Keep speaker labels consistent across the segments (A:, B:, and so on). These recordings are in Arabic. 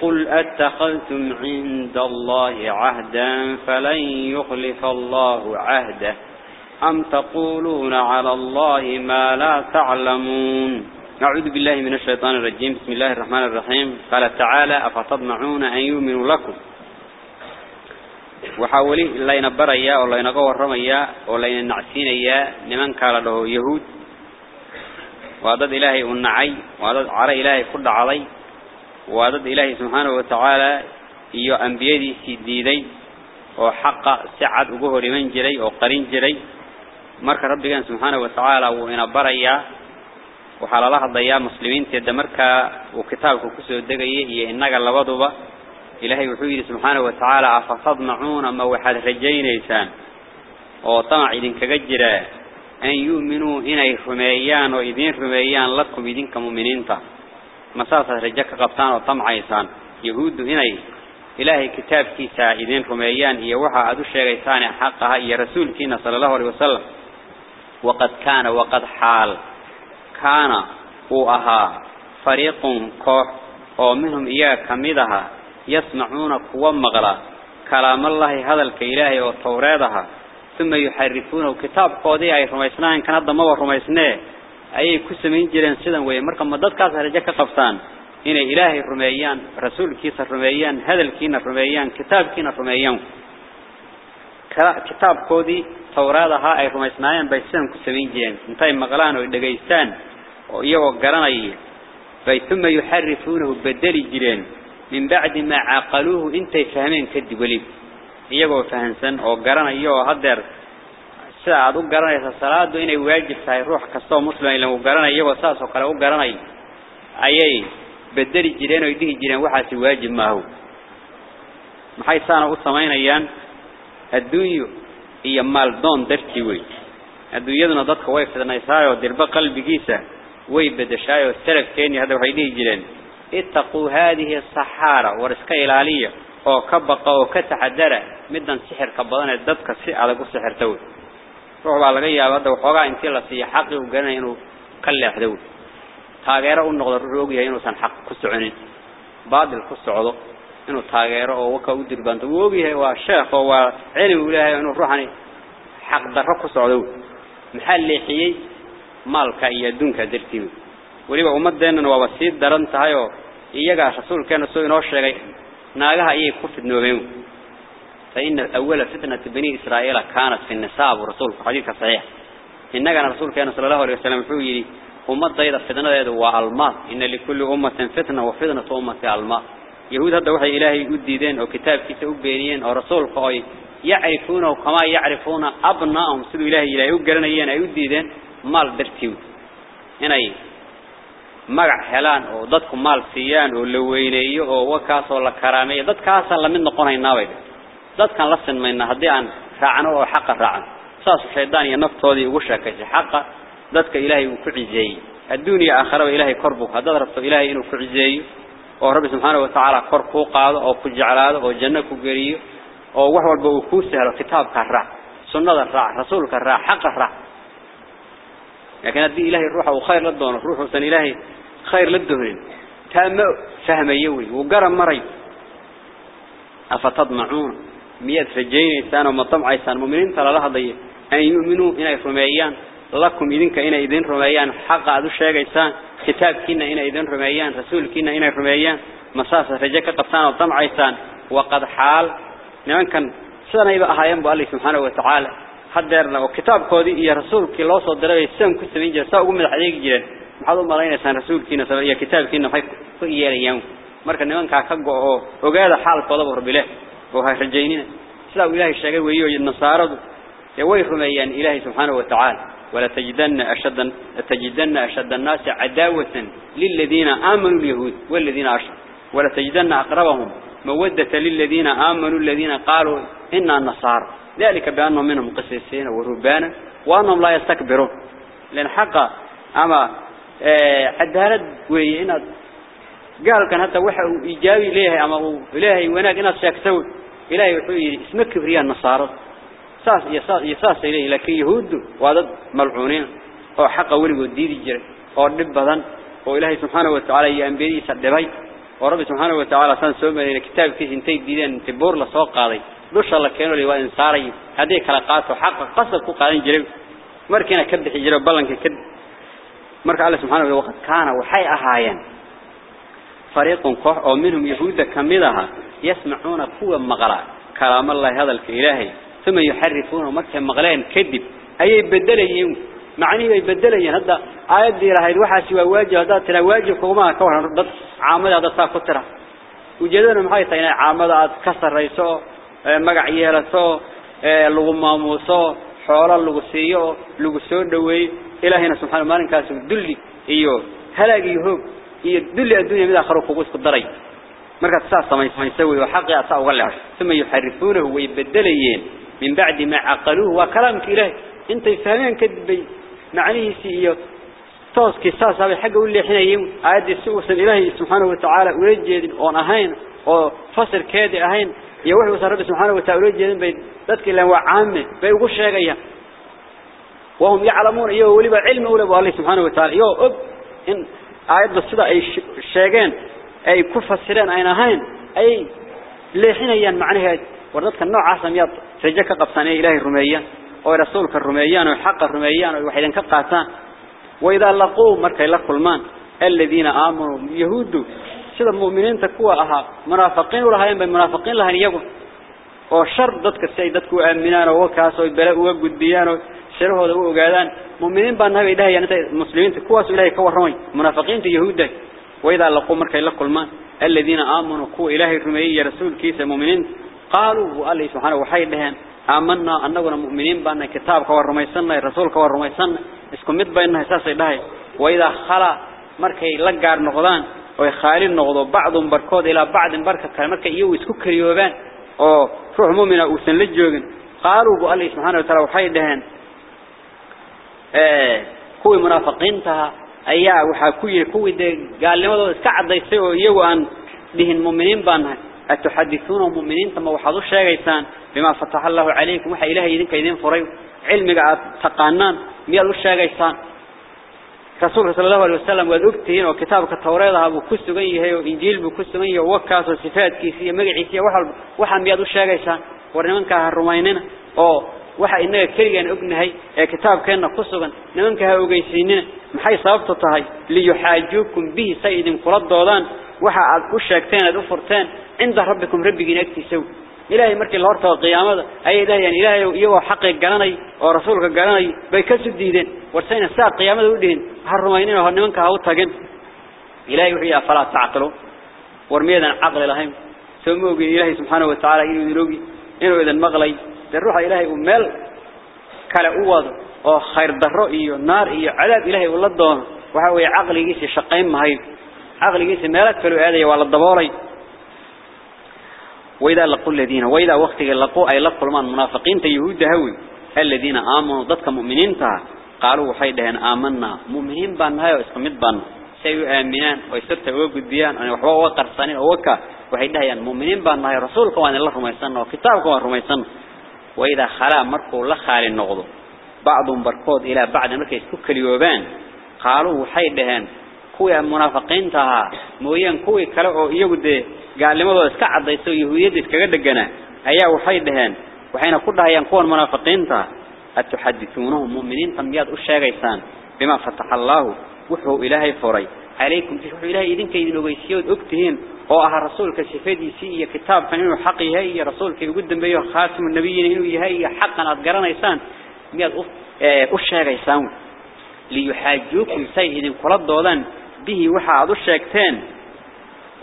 A: قل أتخذتم عند الله عهدا فلن يخلف الله عهده. أم تقولون على الله ما لا تعلمون؟ نعوذ بالله من الشيطان الرجيم. بسم الله الرحمن الرحيم. قال تعالى أفتطمعون أن يؤمنوا لكم؟ وحاولي الله ينبريا والله ينقور والله ينعسينيا. لمن قال له يهود؟ وعدد إلهي النعي وعدد عرى إلهي كل علي. وعدد إلهي سبحانه وتعالى iyo anbiyadiisii diiday oo xaqa si cad ugu hor iman jiray oo qarin jiray marka rabbigan subhanahu wa ta'ala wuu ina barayaa waxa la hadlayaa muslimiinta marka uu kitaabku ku soo degayay iyo inaga labaduba ilaahay wuxuu yiri subhanahu wa ta'ala afadma'una ma waxad rajaynaysaan oo tamac idin kaga jira مساسة رجاك قبطان وطمع عيسان. يهود هناي إلهي كتاب كيسا إذن كميان هي وحا أدوش عيسان حقها. يا رسول فينا صلى الله عليه وسلم. وقد كان وقد حال. كان وأها فريق كوح. ومنهم إياه كميدها. يسمعون قوة مغلا. كلام الله هذا الكيله وطورادها ثم يحرفون الكتاب قوضي عيسان كان الضمور رميسنه ayay ku sameyn jireen sidan weey marka ma dadkaas rajo ka qabtaan inay ilaahay rumeeyaan rasuulkiisa rumeeyaan hadalkiina rumeeyaan kitaabkiina rumeeyaan kala kitaabkoodii tawraadaha ay rumaysnaayeen bay sidan ku sameyn jireen intay maqlaan oo dhageystaan oo iyagoo garanaya bay thumma yuharrifuunahu badali jireen min bacdi ma aqaluhu intay fahmeen kadib wali iyagoo fahansan oo garanaya oo hadeer sida aad u garanaysa salaadu inay waajib tahay ruux kasta oo muslim ila uu garanayo iyagoo saas oo kale u garanay ayay bedeli jireen oo dhihi jireen waxaasi waajib ma ahu maxay saana u sameynayaan adduunyo iyo maal doon dartii way adduunyaduna dadka way fidnaysaayo dirba qalbigiisa way bedeshaayo salafkeeni hadda waxay dhihi jireen ittaquu hadhihi as-sahara war iska ilaaliya oo ka baqa oo ka taxadara midan sixirka badan ee dadka si adag u sixirta way taageero u noqdo ruux og yahay inuusan xaq ku soconin baadil ku socdo inuu taageero oo waka u dirbanto uu og yahay waa sheekh oo waa cilmi ilaahay inuu ruuxani xaq darro ku socdo maxaa leexiyay maalka iyo adduunka dartiisa waliba ummadeennana waaba sii daran tahay oo iyaga rasuulkeena soo inoo sheegay naagaha ayay ku fidnoobeen فإن أول فتنة بني إسرائيل كانت في النساء ورسول حديث صحيح. إننا رسول كان صلى الله عليه وسلم حويري أمة ضيدة فتنة ذو الماء إن لكل أمة فتنة وفتنة أمة الماء. يهود هذا وحي إلهي يديدين أو كتاب كتاب بينيين أو رسول قوي يعرفونه كما يعرفون أبنائهم سيدوا إلهي إلهي يقرنيين يديدين مال درتيو هنا magac helaan oo dadku maal siiyaan oo la weyneeyo oo wakaas oo la karaameeyo dadkaas la mid dadkan la sinmayna hadii aan raacno oo xaq raacno saas shaydaan iyo naftoodii ugu sheekaysay xaq dadka ilaahay uu ku cizeeyay adduuniya aakhirada ilaahay korbu hadda rabto ilaahay inuu ku cizeeyo oo rabbi subhanahu wa ta'ala kor ku qaado oo ku jeclaado oo janno ku gariyo oo wax walba uu ku sahlo kitaabka raac sunnada raac rasuulka raac xaq raac لكن هذه إلهي الروح وخير للدون الروح وسن إلهي خير للدهن تام فهم يوي وقرم مري أفتضمعون مياد رجين إنسان ومطمع إنسان مؤمنين ترى لها ضي أن يؤمنوا إنا رميان. لكم إذنك إنا إذن رميان. حق عدو الشيء إنسان كتاب كنا إنا إذن رميان رسول كنا إنا رميان. مساسة رجاك قبطان وطمع إنسان وقد حال. نمان كان سنة يبقى أحيان بأ الله سبحانه وتعالى. حدرنا وكتاب كودي إيا رسولك الله صدر دربي السلام كسبين جرسا أقوم الحديق جيران. محاضر مرين إنسان رسول كنا سبا كتاب كنا حيث إيا اليوم marka nimanka ka go'o ogaada xaalkooda rabbilah oo وهي حجينينا سلاو إلهي الشيخي ويهو النصارد يوي رميان إلهي سبحانه وتعالى. ولا تجدن أشد تجدن أشد الناس عداوة للذين آمنوا اليهود والذين أشر ولا تجدن أقربهم مودة للذين آمنوا الذين قالوا إن النصارى ذلك بأن منهم قسيسين ورهبان وأنهم لا يستكبرون. لأن حقا أما آه، عدالة وإن قال كان حتى وحى إيجابي إليه أما إلهي وناك إناس شاكسون إلهي وحوي اسمك كبرياء النصارى. ساس يساس, يساس إليه لكن يهود وعدد ملعونين. أو حق ولي الديد الجري. أو النبضان وإلهي سبحانه وتعالى يأنبيري سدبي ورب سبحانه وتعالى سان سوما إلى كتاب كيس انتي ديدان تبور لسوق قاضي. دوش الله كانوا لي وإن صاري. هذه كلاقات وحق قصد قاضين جري. مركنا كبد حجرة بلنك كد. مرك الله سبحانه وتعالى. كان وحي أهايان فريق كوح أو منهم يهود كمدها يسمعون قوة مغلا كلام الله هذا الإلهي ثم يحرفون مكة مغلين كذب. أي يبدلين معني يبدلين هذا آيات دي رهيد وحاسي وواجه هذا ترى واجه كوما كوه ضد عامل هذا ساكترة وجدنا محاي تينا عامل هذا كسر رئيسه مقع يهلسه لغو ماموسه حولا لغو سيئه لغو سود دوي إلهينا سبحانه مالين كاسم دلي إيوه. هلاقي يهوب. هي دل الدنيا بذا خروف وجوسك الضري مركز ساس ما يسوي وحق يا ساس ثم يحرفونه ويبدلين. من بعد ما عقلوه وكلام كله أنت يفهمين كذب معنيه سيئة. طاس كساس هذا حاجة يقول لي حين يوم عاد السوس الإلهي سبحانه وتعالى ورجل أنهين وفصل كادي أهين. يوحى وصرب سبحانه وتعالى ورجل بيد بتكلم وعامة بيقولش هاي وهم يعلمون يو ولي بعلم ولا بالله سبحانه وتعالى. يو أب إن aayadda sida ay sheegeen ay ku fasireen ayna ahayn ay leexinayaan macnaheed war dadka noocaas miyaad rajo ka qabsanay ilaahay rumeeyaan oo rasuulka rumeeyaan oo xaq rumeeyaan oo waxay ka qaataan wayda laqoo markay la kulmaan alladina aamanu yahuudu sida muuminiinta kuwa ahaa munaafiqiin lahayn bay munaafiqiin lahayn iyagu oo shar dadka si dadku aaminaan oo kaas oo bala uga gudbiyaan oo sharahooda u ogaadaan مؤمنين بان هاي إلهي يعني مسلمين كواس إلهي كوارهوني منافقين تيهودة وإذا لقوا مركي لقوا المان الذين آمنوا كوا إلهي رميئي رسول كيسة مؤمنين. قالوا وقال لي سبحانه وحي لهم. آمنا أننا مؤمنين بأن كتاب كوارهوميسان رسول كوارهوميسان اسكم مدبا إنها إساس إلهي. وإذا خلا مركي لقار نغضان ويخالي النغضو بعض بركود إلى بعض بركة كلمتك إيو إسكو كريوبان. أو روح مؤمنة أوسن لجوغن. قالوا وقال لي سبحانه وتعالى وحي لهم. Baan atuhadithuna muuminiinta ma waxaad u sheegaysaan bima fataha Allahu alaykum waxa ilaahay idinka idin furay cilmiga aad taqaanaan miyaad u sheegaysaan rasuulka sallallahu alayhi wasallam waad ogtihiin oo kitaabka tawreedaha buu ku sugan yahay oo injiil buu ku sugan yahay wakaas oo sifaadkiisa iyo magaciisa waxa waxa miyaad u sheegaysaan war nimanka ha rumaynina oo waxa inaga kaliyan ognahay ee kitaabkeena ku sugan nimanka ha ogeysiinina maxay sababtu tahay li yuhaajukum bihi sayyidin kula doodaan waxa aad u sheegteen aad u furteen inda rabbikum rabbigiina agtiisa ilaahay markii la hortago qiyaamada ay ilaahay ilaahay iyagoo xaqi garanay oo rasuulka garanay bay ka sudiideen warsayna saa qiyaamada u dhihin ha rumaynina oo nimanka ha u tagin ilaahay wuxuu yaa fala taqalo war miyadan aqli lahayn soo moogi ilaahay subhanahu wa ta'ala inuu inuu idin maqlay ruuxa ilaahay uu meel kale u wado oo khayr daro iyo naar iyo cadaab ilaahay uu la doono waxa weeye aqligiisa shaqayn mahay. Aqligiisa meel kale وإذا لقوا الذين وإذا وقت لقوا أي لقوا المان منافقين يهود هوي الذين آمنوا ضدك مؤمنين تها قالوا وحيدهن آمنا مؤمنين بان هاي واسقمت بان سيو آمنان ويسرت وقود بيان أنا وحوا وقرصانين ووكا وحيدهن مؤمنين بان هاي رسولك وان الله رميسان وكتابك وان رميسان وإذا خلا مركوا لخال النغض بعضهم بركود إلى بعض مركز كليوبان قالوا حيدهن كوي منافقين تها. مويان كوي كلا يجود قال لما بس كعد يسوي يهودي كجد جنا أيها وحيدهن وحين كلها ينقون منافقين تها. أتحدثونهم مؤمنين تنبيات الشاقيسان بما فتح الله وحو إلهي فري عليكم. تشوفوا إلهي إذن كيدن ويسيود أكتهين. وأها رسولك سفيدي سي كتاب إنه حقي هي رسولك يقدم بيه خاتم النبيين إنه يهي حقا أتقرنا إيسان مياد أشاقيسان ليحاجوكم سيئذن قلت دولا به وحا أدو الشاكتين.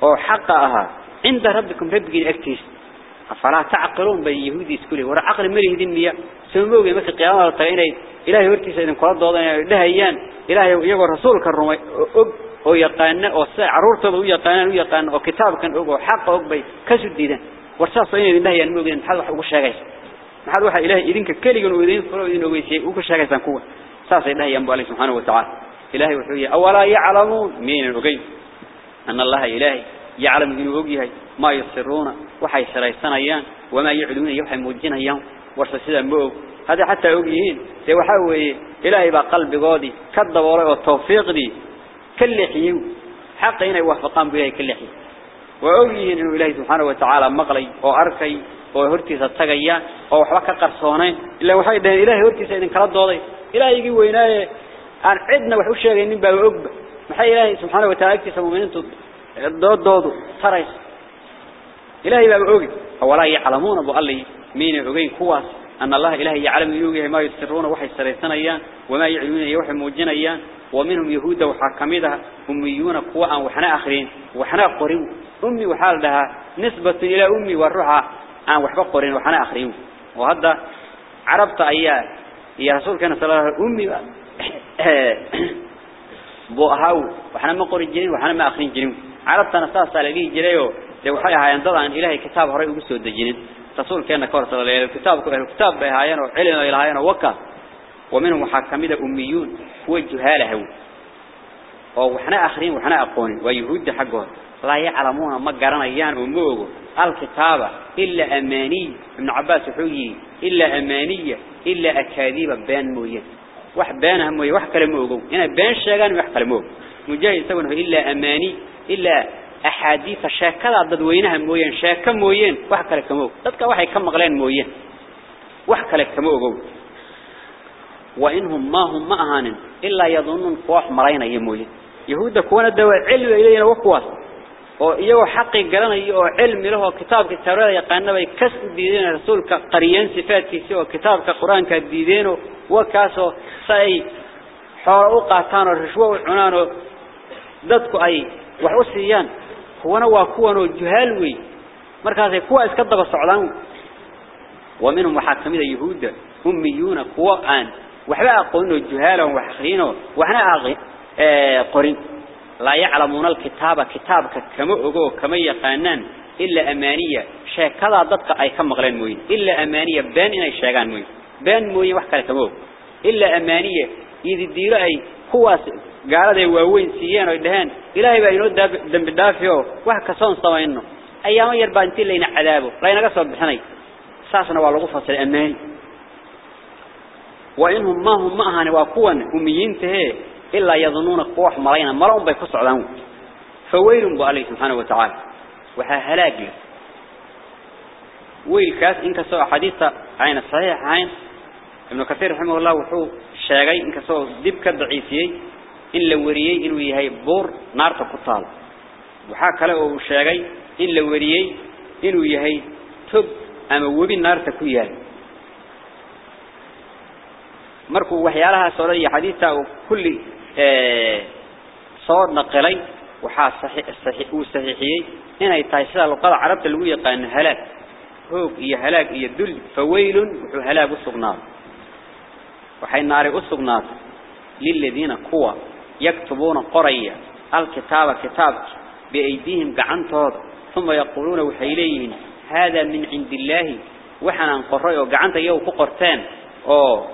A: وحقها عند ربكم ربك أكتيس أفلا تعقلون بين يهودي سكولي. ورا عقل مريه ميا. سموه مثل قيامة الطيني إلهي. ورتي سيدن قلت دوضان لهيان إلهي يقول رسولك الرمي. Oo yaqaan oo caruurtooda u yaqaan u yaqaan oo kitaabkan oo xaq og bay ka sudiidan warsaas inay indhahayaan moogeen maxaad wax ugu sheegaysaa maxaad waxa ilaahay idinka kaligan uu idin furo idin ogeysay ugu sheegaysaan kuwa saas ay dhahayaan baa Allah subhanahu wa ta'ala ilaahay wuxuu yahay awala ya'lamuun min ogay anna Allah ilaahay ya'lamu inuu og yahay ma yusiruna waxay saraysanayaan wama yacluuna waxay muujinayaan warsa sida moog hada hatta og yihiin see waxa weeye ilaahay baa qalbigoodii ka daboolay oo tawfiiqdii كلحيو حق إنه يوافقان بيه كلحي وأوليه إنه إلهي سبحانه وتعالى مغلي أو أركي أو هرتي ستغيا أو حبك قرصونين إلا وحيد إلهي هرتي سيدن كرد دوضي إلهي يجي ويناي. عن عدنا وحوش شاقين باب أب محي إلهي سبحانه وتعالى اكتسى مؤمنين دود دودو تريس إلهي أوجي أولا يعلمون أبو الله مين أوجين كواس. أن الله إلهي يعلم يوجي ما يسرون وحي سريسان وما يعلمون يوحي موجين أيان ومنهم يهود وحاكميدها أميون قوة وحنا آخرين وحنا قرين أمي وحال لها نسبة إلى أمي والروحة عن وحبا قرين وحنا آخرين. وهذا عربت أيها يا رسول كان صلى الله عليه أمي بوهاو وحنا ما قرين جرين وحنا ما آخرين جرين عربت أنا ساس على ليه جريو لو حي هاي انضل عن إلهي كتاب هري وقصوا الدجين رسول كان كور صلى الله عليه وسلم كتاب كتاب بهايان وعلم إلى هايان ووكا ومنهم محاكمين أميون. هو. وحنا آخرين وحنا أقوني ويهود حقه لا يعلمون ما قرنا أيان وموغو الكتابة إلا أماني. ابن عباس حوي. إلا أمانية إلا أكاذيب بان موين وح بانها موين وح كلموغو. هنا بان شاقان وح كلموغ مجاهد سوونه إلا أماني. إلا أحاديث شاكلا ضدوينها موين شاكا موين وح كلموغ تدك وحي كم مغلين موين وح كلموغو وإنهم ما هم ما أهان إلا يظنون فوح مرينا يموي يهود كون الدواء علم إلينا وقواس وإيهو حقي قلنا إيهو علم له كتاب كتابة يقانا بي كسب ديدين رسولك قريان صفاتي سوى كتاب كقرآن كديدين وكاسو سأي حورو قاتان الرشوة والعنان دادكو أي وحوسيان هوانا واكوانا جهالوي مركزي كوا اسكدب السعودان ومنهم محاكمين يهود أميون كوا آن. وحبا قلنا الجهال وحخرينه وحنا آه قرين. لا يعلمون الكتابة كتابك كما أقول كما يقانان. إلا أمانية. شاكلا ضدك أي كم غلين موين. إلا أمانية. بان إني شاقان موين. بان موين وحكا كما إلا أمانية. إذا الدير أي هو قال ذي واوين سيان ويدهان إلهي بأينو دم بدافعه وحكا صون صوينه أيام يربا انتين لين عذابه لا ينقصوا بحني ساسنا والله فصل أماني وإنهم ما هم معهن وقوان أميين تهي إلا يظنون قوح مرينا مرهم بيكس عدهم فويل بأليه سبحانه وتعالى وحا هلاك ويل كاس إنك سوى حديثة عين الصحيح عين ابن كثير رحمه الله وحو الشاقي إنك سوى دبك الضعيفيي إن لوريي إن ويهي بور نار تقطال وحا كلا أو الشيغي إن لوريي إن ويهي تب أما وبي نار تكويال مركو وحيالها صورة حديثة وكل آه، صور نقلي. وحا صحيح وصحيحي هنا يتعيشها لقال عربت الويقة أن هلاك. هو إيا هلاك إيا الدل فويل وحو هلاك السغنار وحي النار للذين قوى يكتبون قرية الكتاب كتاب بأيديهم قعنطار ثم يقولون وحيليهن هذا من عند الله. وحنا نقرأ وقعنت يو فقرتان أو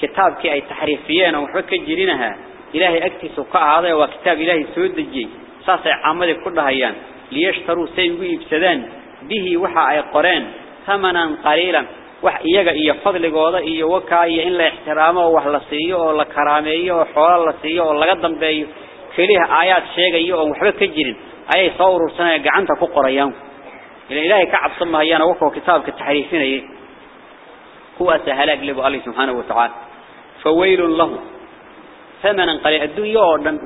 A: كتاب كي أي تحريفيان وحكا جرينها. إله أكتس وقع هذا وكتاب إله سويد الجي ساسع عمد كلها ليشتروا سيوي بسدان به وحا أي قران ثمنا قليلا. Wax iyaga iyo fadligooda iyo wakaa iyo in la ixtiraamo oo wax la siiyo oo la karaameeyo oo xoolo la siiyo oo laga dambeeyo kaliya aayaad sheegayo oo waxba ka jirin ayay soo urursanayaan gacanta ku qorayaan ila ilaahay ka cabsan mahayaan oo kitaabka taxriifinayay kuwaas halaag libu Allah subhanahu wa ta'ala fawaylun lahu ثمنا قليل الدنيا أوردن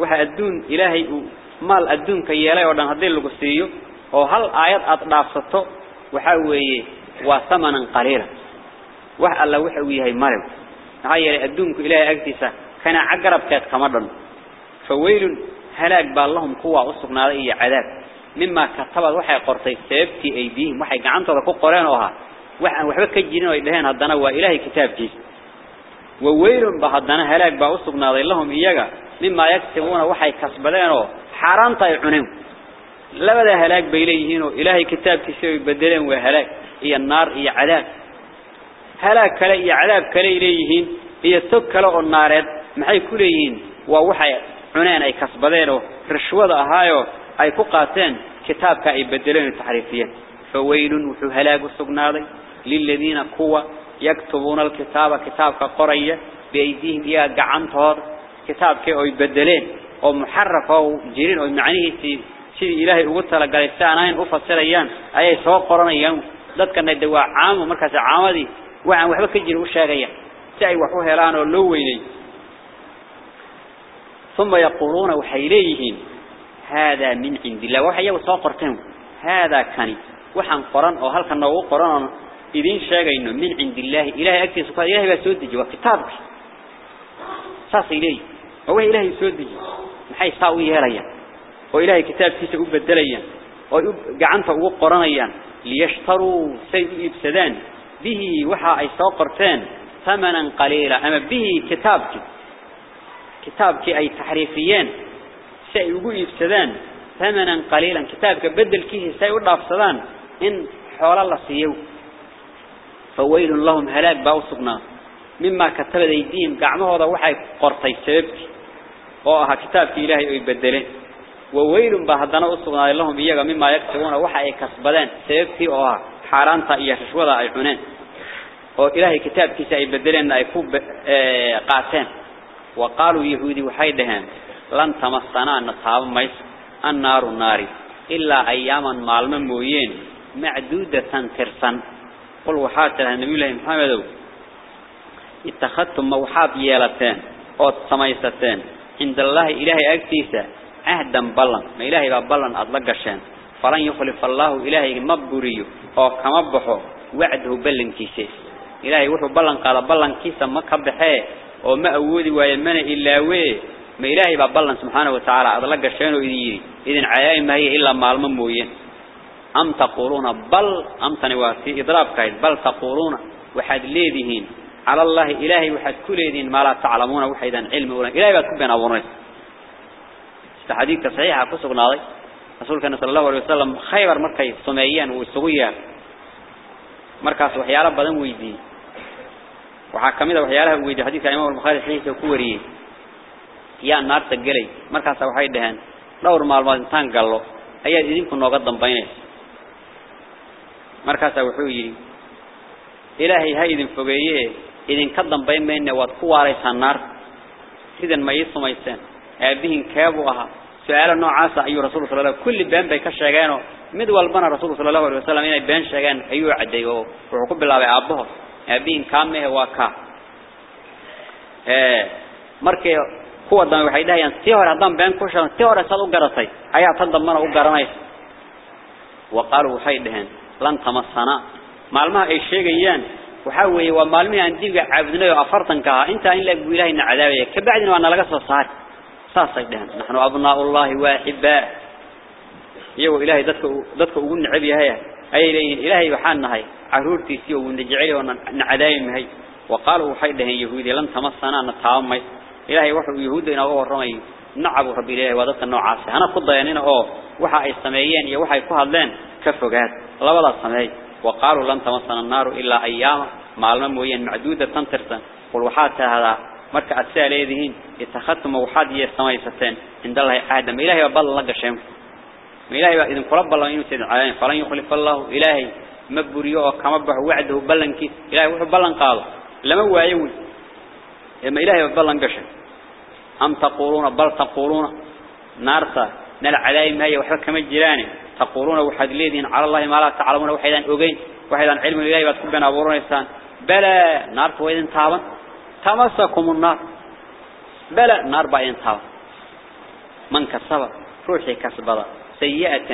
A: وها الدون إلهي مال الدون كيالي أوردن هذي اللي قصيه أو هل آيات أطلافته وحوي وثمنا قليلا وح الله وحوي هاي مرض هاي الدون إلهي أكتسا كان عقرب كات كمرن فويل هلاك باللهم قوة أصفنا عليه عذاب مما كتبت وحي قرطي سيبتي أيديهم وحي قعنت ذكو قرانوها وحبك كجينوا إلهين هدنا وإلهي كتاب جيس وويل بهدنا هلاك بأصبنا لهم إيجا مما يكتبون وحي كسبدانه حرام طيعنهم لبدا هلاك بإليهين إلهي كتاب كسيو بدلين وهلاك هي النار هي عذاب هلاك كلا هي عذاب كلا إليهين هي تك كلا النار محي كليهين. ووحي عنان أي كسبدانه رشوة أهايو أي كقاتين كتاب كأي بدلين التحريفيين فويل وحو هلاك السقناضي للذين قوة يكتبون الكتاب كتاب قرية بأيديهم إياه قعنتهر كتاب كي أو يبدلين أو محرف أو جيرين أو معنيه سيد إلهي أقول لك قال السانين أفسر أيام أي سوى قرن أيام ذاتك أن الدواء عام ومركز عامدي. وعن وحبا كجير وشاقيا سعي وحوه لأنه اللويني. ثم يقولون وحيليهين هذا من عند الله. وحيا وسوى قرتهم هذا كان وحن قرن أو هل كان نوو قرن إذن شاقينه. من عند الله. إلهي أكتس وقال إلهي بسودج وكتابك ساس إليه هو إلهي سودج محي ساوي هريا وإلهي كتاب كيسا أبدليا. وقعنت أقرنيا ليشتروا سيد إبسدان. به وحا أي سوقرتان ثمنا قليلا. أما به كتابك كتابك أي تحريفيان سيقول إبسدان ثمنا قليلا. كتابك بدل كيه سيقول أفسدان. إن حول الله سيو. فويل لهم هلاك باوسقنا. مما كتب ايديهم قعمه هذا وحي قرطي سببك وها كتابك إلهي ويبدلين وويل بهدنا أسقنا لهم إياها مما يكتبون. وحي كسبدان. سببك وها حارانتا إياه ششوضا أي حنين وإلهي كتابك سيبدلين أي كوب قاتين وقالوا يهودي وحيدهم لن تمسنا نصاب ميس النار النار إلا أياما معلما مويين معدودة ترسن قل وحات لها النبي الله محمد اتخذتم موحات يالتين أو سميستين عند الله إلهي أكتيسة عهدا بلن ما إلهي بلن أطلقشان فلن يخلف الله إلهي مبوري أو كمبحو وعده بلن كيسيس إلهي وحو بلن قال بلن كيسا مكبحي أو ما أودي ويمن إلا وي ما إلهي بلن سبحانه وتعالى أطلقشان وإذن إذن عيائي ما هي إلا معلم موين أم تقولون بل أم تنواسي إضراب كايد بل تقولون وحد ليدهين على الله إلهي وحد كليدين ما لا تعلمون وحيدا علم ولا إلهي بات كبين أبو نيس استحديث صحيحة قصة ناضي رسولك صلى الله عليه وسلم خيبر مركي صميان وسويا مركز وحيالا بدن ويدي وحاكمي وحيالها ويدي حديث الإمام البخاري صحيح وكوري يا النار تقلي مركز وحيد دهان دور معلومات انتان قال له أيها إذنكم نوقت ضمبينيس markaas wuxuu yiri ilaahay ha idin fogeeye idin ka dambayn meena wad ku waaraysan nar sidan ma ii sumayseen aabihin keebu aha su'aalo noocaas ayuu rasuulku sallallahu kulli been bay ka sheegeeno mid walbana rasuulku sallallahu alayhi wasallam inay been sheegaan ayuu cadeeyo wuxuu ku bilaabay aabaho si hore sad u garatay ayaa tan dambana u garanaysa waqalu waxay dhaheen lan tamassana maalmaha ay sheegayaan waxa weeye waa maalmihii aan dibiga caabudnay oo afartanka ah inta in la guulahay nacadaabaya ka bacdina waa nalaga soo saar saasay dhahan nahnu abnaullahi wa hibba iyagu ilaahay dadka dadka ugu neceb yahay ilaahay waxaan nahay caruurtiisii oo najecel oo nacadaaymahay وقالوا وحيد هن يهودي لن تمسنا نتعامي إلهي وحو يهود إنه هو الرمي نعبوا ربي إلهي وذات النوع عاصي أنا قد ضيانين أو وحا السمايين يا وحا يكوها اللين كفقات الله ولا السماي وقالوا لن تمسنا النار إلا أيام. معلومة موين معدودة تنترسا قل وحات هذا مركع السائل يدهين اتخذتم وحاد يستمعي ستين. عند الله آدم. إلهي وبال الله إلهي إذن قرب الله إنه عليهم فلن يخلف الله إلهي مبريو كما بح وعده بلنكي. إلهي وحو بلن قاضي لما وايوي إما إلهي بلن قشن. أم تقولون؟ بل تقولون. نارتا. نال علايم هي وحبا كما تقولون وحد ليدين على الله ما لا تعلمون. وحيدان أغين وحيدان علم الإلهي باتكم بين أبورون إسان. بلا نار ويدين تابا تمسكم النار. بلا نار باين تابا من كسب روحي كسبضا سيئة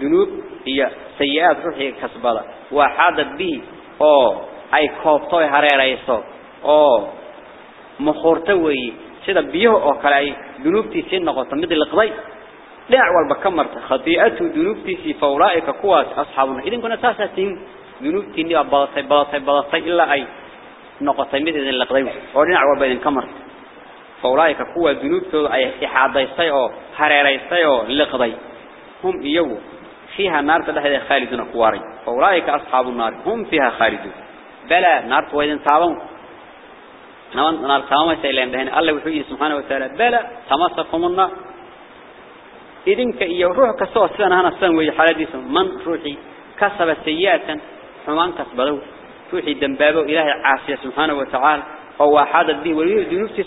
A: ذنوب هي سيئات روحي كسبضا وحادت به أو أي كوبتوي هريريسو أو مخورتوي sida biyaha oo kale ay dunuubtiisa noqoto mid la qday dhinac walba ka marta khati'atu dunuubtiisi fawlaa'ika kuwaas asxaabuna idinkuna saasatiin dunuubtiini waa badatay badatay badatay ilaa ay noqotay mid idin la qday oo dhinac walba idin ka marta fawlaa'ika kuwa dunuubtooda ay ixaadaysay iyagu fiha naarta dhexdeeda khaaliduna kuwaray fawlaa'ika asxaabun naar hum fiha khalidun bala naartu waa idin taaban نوان نار تمام سيلين بهن الله وحيه سبحانه وتعالى. بلا تمسكم النار. إذن كإيه روح كسوة سنة هنا وهي حالة من روحي كسب سيئة حمان كسبه. روحي دنبابه إلهي عافية سبحانه وتعالى. هو حادث به وليه دنوفتي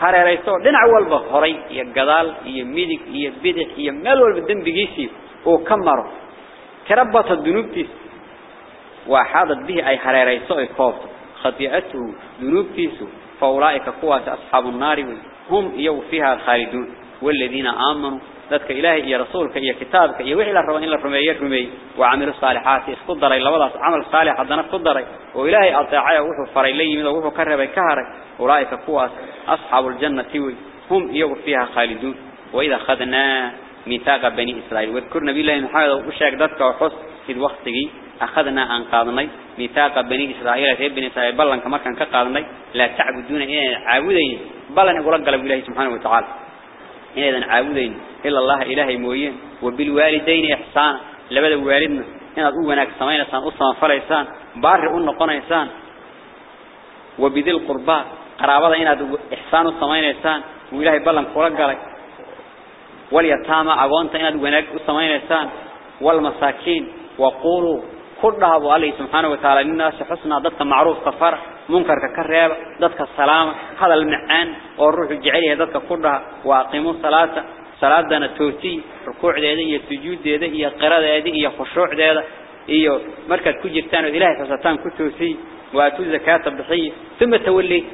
A: سعي بلطوي هاري ريسو دين عوال بخوري يا قدال يا ميدك يا بدح يا ملول بالدن بقيسي وكمره كربط الدنوبتي وحادث به أي هاري ريسو كوفته خطيئته ذنوب كيسو فأولئك قوة أصحاب النار هم يو فيها خالدون والذين آمنوا ذاتك إلهي يا رسولك يا كتابك يا وحي الرمى إلا الرمي يرمي وعملوا الصالحات اخقدر إلا وضع عمل صالح حدنا اخقدر وإلهي أطاعي وحو فري لي من وحو كربي كهري أولئك قوة أصحاب الجنة هم يو فيها خالدون وإذا خذنا ميثاق بني إسرائيل واذكر نبي الله محمد وشاك ذاتك وحس في الوقت أخذنا أن قادني ميثاق بني إسرائيل في بني إسرائيل بلن كما كان كقادني لا تعبدون إيه عابدين بلن يقول قلب الله سبحانه وتعالى إذا عابدين إلا الله إلهي موين وبالوالدين إحسان لبدا والدنا. إن أدو وناك سمين إسان أصلا فليسان بار أن قنا وبذي القرباء قرابة إن أدو إحسان السمين إسان وإلهي بلن قول قلب واليتامى أغوانت إن أدو وناك السمين إسان والمساكين وقولوا كلها أبو عليه سبحانه وتعالى الناس حسنا ضدك معروف كفر منكر ككريب ضدك السلام هذا المعان والروح الجعلية ضدك كلها وأقيموا الصلاة صلاة دانا توتي ركوع ديدا هي سجود ديدا هي قراءة ديدا هي خشوع ديدا هي مركز كجرتان وإلهي فستان كتوتي وأتوا زكاة الضحية ثم توليت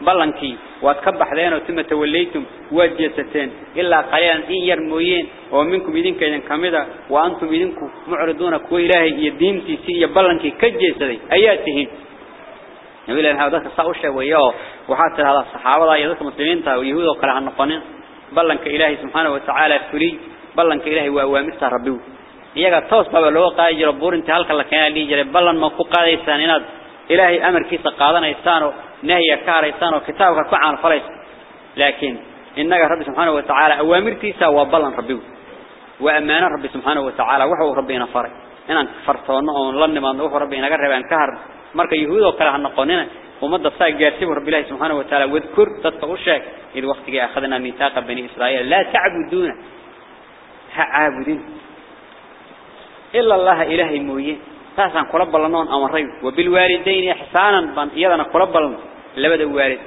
A: بلنكي واتكبح ذينا ثم توليتم وجيستين إلا قليلا إن يرموين ومنكم يدينك إذن كمدا وأنتم يدينكم معرضون كو إلهي يدين تيسي بلنكي كجيستين أياتهم. نبي الله هذا كصاوشة وياه وحتى هذا الصحابة يذكر مسلمين تا ويهود وقال عن القنين بلنك إلهي سبحانه وتعالى فري بلنك إلهي وأوامرته ربيه iyaga toos baba loo qaadi jiro buurinta halka la keenay dhigi jiray ballan ma ku qaadaysaan inaad ilaahay amarkiisa qaadanaysaan oo nahya ka haraysaan oo kitaabka ku caan falaysa laakiin innaga rabbi subhanahu wa ta'ala awaamirtiisa waa ballan rabbigu waa amaana rabbi subhanahu wa ta'ala wuxuu rabbina faray inaan fartoono oo la nimaadno marka yahuudo kale ha noqonina umada saa gaarsiib rabbi ilaahi subhanahu wa ta'ala wadkur dadka u sheeg id waqtiga akhadna mitaaqa bani israa'iil la ta'buduna ha aabudin إلا الله إلهي مويه تاسان قلب بلنون أمرين وبالوالدين إحسانا بان إيضانا قلب بلن لبدا والد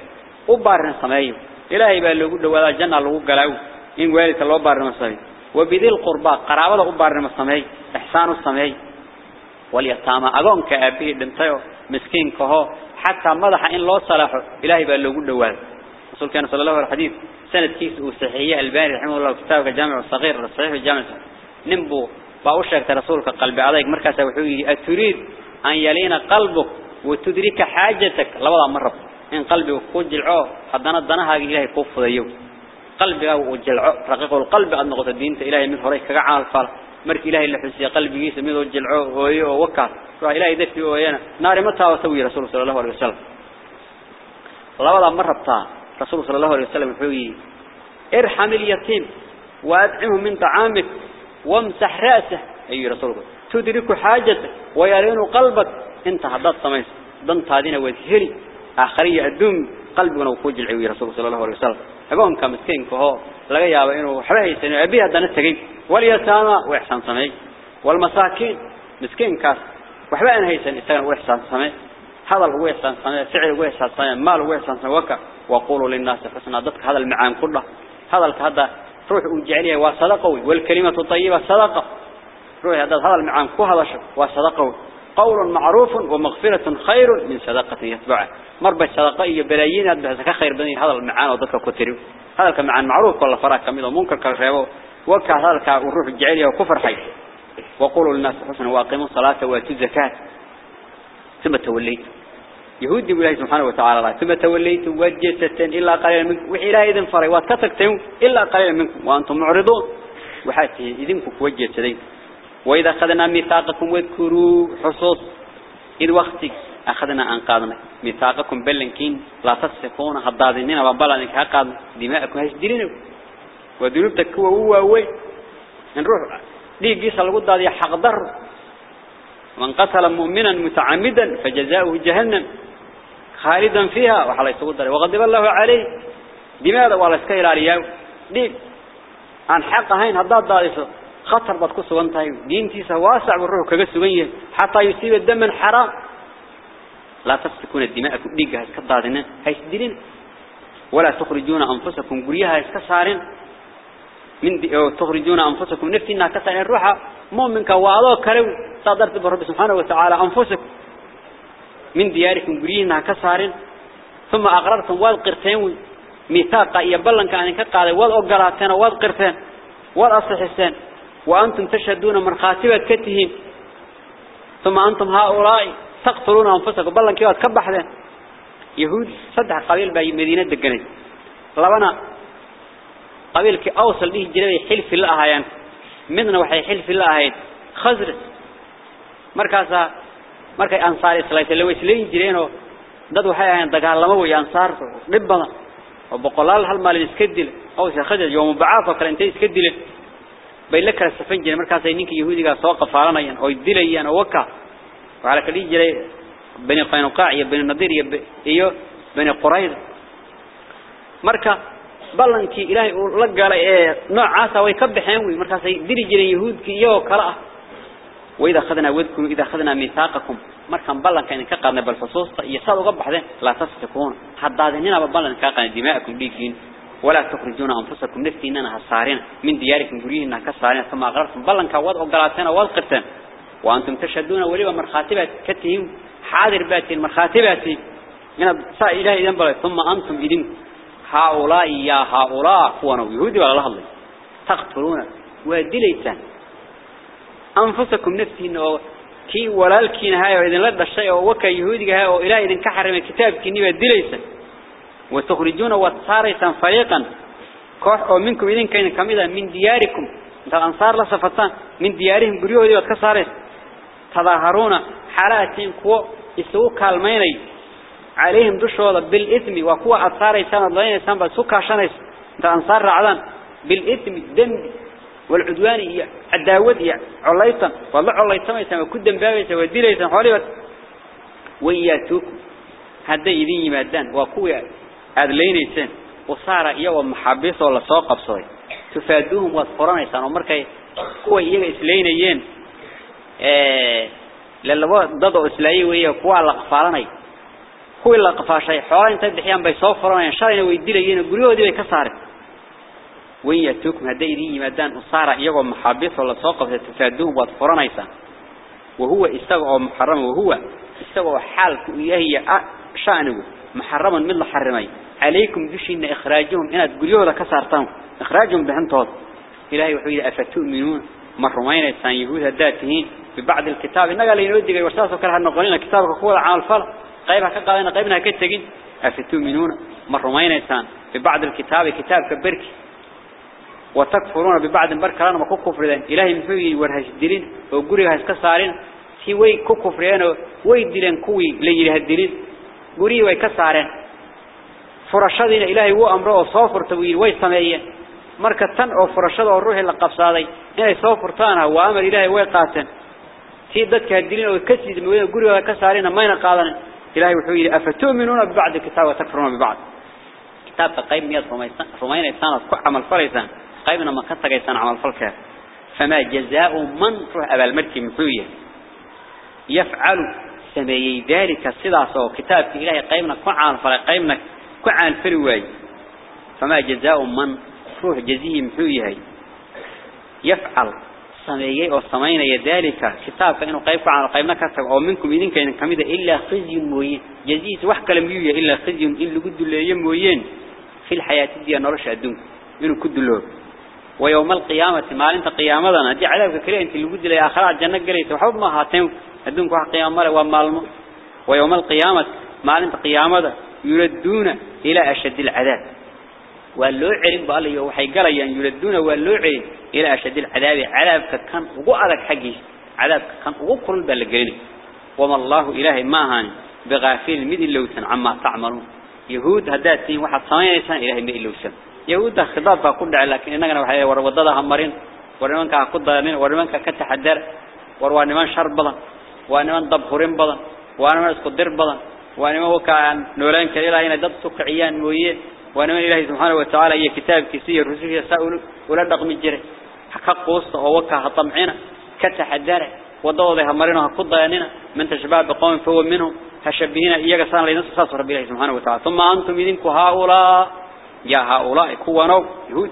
A: وبارن سمايه إلهي بان لو قد ولا جنة لو قلاو إن والد الله بارن سمايه وبذي القرباء قرابة وبارن سمايه إحسان السمايه واليتامى. أقون كأبيه دمتيو مسكين كهو. حتى مضح إن الله صلاحه إلهي بان لو قد والد رسول كان صلى الله عليه الحديث سنة كيس وصحية الباني رحمه الله كتابك جامع الصغير الصحيح الجامع نمبو. فأوشك رسولك قلبي عليك. مركز وحوي. أتريد أن يلين قلبك وتدرك حاجتك. لوضع مرة. إن قلبي وقود جلعوه حدنا الدناها إلهي قف ذيو قلبي وجلعوه رقيق القلب. أن نغط الدين إلهي من فريك كعال مرك إلهي اللي حسي قلبي يسمى ذو الجلعوه ويو وكار إلهي ذكي ويانا نار متى وسوي رسول صلى الله عليه وسلم. لوضع مرة بتاع رسول صلى الله عليه وسلم حوي ارحم اليتيم وأدعمه من طعامك وامسح رأسه. أي رسولك تدرك حاجتك ويرين قلبك. انت حداد سميس دنت هذين وذهري آخرية الدم قلبنا وفوج العوي رسول صلى الله عليه وسلم. أقول كمسكين كهو. لغا يابا إنه حبهي سنة أبيها دانت تقيم واليتامى وإحسان سمي والمساكين مسكين كاس وحبا أنا هيسان إستغن وإحسان سمي هذا هو إحسان سمي سعر هو إحسان مال هو إحسان سمي وكا وقولوا للناس حسنا ضدك هذا المعان كله. هذا هذا روح وجعليه وصدقه والكلمة الطيبة صدقة. روح هذا هذا المعان كو هذا وصدقه قول معروف ومغفرة خير من صدقة يتبعه. مربى صدقة بلايين هذا خير بني هذا المعان وضدك كتير. هذا كمعان معروف ولا فراك كميدا منكر كرهبه وكا هذا الروح الجعلية وكفر حي. وقولوا للناس حسنا واقيموا الصلاة وآتوا الزكاة. ثم توليت. يهود بالله سبحانه وتعالى ثم توليت وجسة إلا قليلا منكم. وحلا إذن فريوات كتكتهم إلا قليلا منكم. وأنتم معرضون. وحاتي إذنكم وجسة وإذا أخذنا ميثاقكم واذكروا حصوص إذ وقتك أخذنا أنقاذنا ميثاقكم بلنكين. لا تصفون هضاذنين وبلنك. هقاد دماءكم هشدرين وذنوبتك هو هو هو. نروح. دي قيسة لقد هذه حق ضر. من قتل مؤمنا متعمدا فجزاؤه جهنم. خالدا فيها. وحلا ضر وغضب الله عليه. لماذا ولا سكيل عليه دي عن حق هين هضاد ضارسه خطر بتكون سوانتها دينتي سواسع والروح كجس سويه حتى يصيب الدم حرام لا تسفكون الدماء ديجها كضادنا هيسدلين ولا تخرجون أنفسكم. قريها يسكسارين من تخرجون أنفسكم. نفتنا كسر الروح. مؤمنك وعلى كرو صدرت برب سبحانه وتعالى أنفسكم من دياركم. قرينا كسار. ثم أقررتم والقرتين. ميثاقا يبلن كان كقال والأقراتين والقرتين. والأصحسين وأنتم تشهدون من خاتبة كتهين. ثم أنتم هؤلاء تقتلون أنفسكم بلن كيوات كبحذين يهود صدح قبيل بأي مدينة دقنين. لبنا قبيلك أوصل به جلبي حلف الله يعني la ahayd khasraj markaasa markay ansaar islaaytay la isleen jireen oo dad waxay ahayn dagaalamo way ansaar dhib badan oo boqolaal hal maalin iska dil oo khasraj yawm bacaaf oo kale intay iska dileen bay la kala safan jireen markaas ay ninka yahuudiga soo qafaalanayaan oo dilayaan oo waka waxa la kali jiray bani qaynuqaa iyo bani nadir iyo bani qurayd marka ballankii ilaahay uu la galay ee noocaasa way ka baxeen way markaas ay diri jireen yahuudkii iyo kala ah khadna mithaqakum markan ballanka in ka qaadnay bal fasuusta iyo saad uga baxdeen la tasfikuuna hadaadinina ballanka ka qaadnay dimaakum dhiigin ولا تخرجون أنفسكم نفتينا هسارين من دياركم قريهنا كسارين ثم أغررتم بلنك واد أقلاتين واد قرتين وأنتم تشهدون وليبا مرخاتبات كتهم حاضر باتي المرخاتباتي من السائلة إذن بلد ثم أنتم إذن هؤلاء يا هؤلاء كوانا يهودي ولا الله تقتلون. ودليتان أنفسكم نفتين كي ولالكين هاي وإذن لدى الشيء وكا يهودي هاي وإله إذن كحرم الكتاب كني ودليتان وتخرجون وتصاريسان فريقا. كوح منكم إذن كان كميدا من دياركم. انت الأنصار لصفتان من ديارهم قريوه دي وتكساريس تظاهرون حالاتين كو يسووا كالميني. عليهم دشوا بالإثم وكو أتصاريسان الضينيسان بسو كاشانيس انت أنصار رعدان بالإثم دم والعدوان الداود عليطا والله عليطا يسمى كدن بابيسا وديليسا حوليبت وياتوكم هذا إذن يمادان وكويا أدلينيسان وصار إياه محابس ولا ساق بصوي تفادوهم وفرانيسان ومركي كوا إياه إسلينيين إيه للوا ضدوا إسلائي وإياه كوا لقفالاني كوا لقفاشي حوالين تدحيان بيصوف فرانيان شارين ويدليين قريوا دي بيكسارين وين يتوكم هذا إذن يمادان وصار إياه محابس ولا ساق بصوي تفادوهم وفرانيسان وهو استوى محرم وهو استوى حالك إياه شأنه محرما من حرمي عليكم دشين إخراجهم. إن تقولوا ذا كسرتهم. إخراجهم بهنتوض إلهي وحيد أفتؤمنون. مرمين إنسان يهود الداتهين ببعض الكتاب. إنك اللي يودي وساسه كره النقلين كتابك قول عن قيبها كقالين قيبنا كتجين أفتؤمنون مرمين إنسان ببعض الكتاب كتاب كبرك. وتكفرون ببعض البركة لأنه مكوك كفر ذين إلهي مفيه ورهش الدلين وقوري هاش كسارين. في وي كوك كفر ذين وي الدلين كوي ليه لها الدلين قوري وي كسارين. فرشادين إلهي هو أمره وصافر طويل وي سمعي مركة تنع فرشاد وروح إلا قفصادي إلهي صافر طانها وآمر إلهي وي قاتن في ذاتك هالدلين وكسي دمويل قوري وي كسارين. ماين قادنين إلهي وحويل أفتؤمنون ببعض الكتاب وتكفرون ببعض؟ كتاب قيب مئة رمينة إثنان عمل فريسان. قيب نما قطق إثنان عمل فلكة فما جزاء من روح أبا المركي محوية يفعل سمي ذلك صلاة كتاب إلهي. قيبنا كعان فريق قيبنا كعان فريوي فما جزاء من روح جزيه محوية يفعل سميه أو سمين ذلك كتاب فإنه قيب عن قيمنا كتب أو منكم إذن كان كميدة إلا خزي موين جزيس وحكا لم يويا إلا خزي إلا قد اللي يموين في الحياة دي نرش الدون منه كد ويوم القيامة ما أنت قيامتنا دي عذابك كلي أنت اللي قد لي آخر الجنة قليت وحب ما هاتين الدون كوح قيامة ومالم ويوم القيامة ما أنت قيامة يردون إلى أشد العذاب واللو علم بالله وحي قليان يردون واللو علم إلى أشد العذاب عذابك كان وقعدك حقي عذابك كان وقل بالقلين وما الله إلهي ما هاني بغافل مد اللوسن عما تعملون يهود هداتين واحد صميسان إلهي مد اللوسن يهود خضاب فقل لكن إننا وحي وروضدها همرين ورمانك قدرين ورمانك كتحدر ورمانك شر بضن ورمانك ضبخورين بضن ورمانك اسكدر بضن ورمانك وكان نولان كليلا هنا ضد سكعيان مويه وأنا من سبحانه وتعالى هي كتاب كثير رسول يسأل ولا رقم الجري حق قوس ووكها طمعنا كتحدره وضوضها مرينها قضياننا من تشبه بقوم فهو منهم هشبهنا إياك سان لنص صاص رب الله سبحانه وتعالى. ثم أنتم إذنك هؤلاء يا هؤلاء كوانو يهود.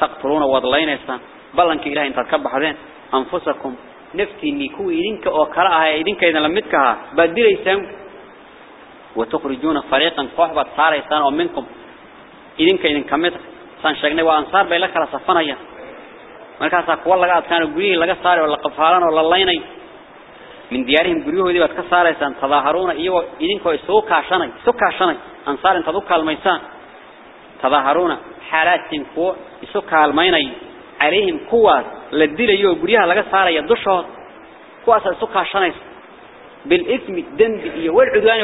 A: تقتلون وضلين إسان بل أنك إلهي انت تكبح ذين. أنفسكم نفتي إني كو إذنك أو كرأها إذنك إذن لمدكها بدل إسان وتخرجون فريقا كحبة صار يسان ومنكم إذن كإذن كميت سان شغني وأنصار بيلك على صفنا يا من كان صار كل لقاط كانوا قوي لقى صار ولا قفاران ولا لايني من ديارهم قريه ودي بتك صار يسان تظاهرون أيوة إذن كوي سو كعشانة سو كعشانة أنصار انتظروا كالميسان تظاهرون حالاتهم كو يسو كالميني عليهم قوة للدليل يو إيوه لقى صار يدشوا قوة سو كعشانة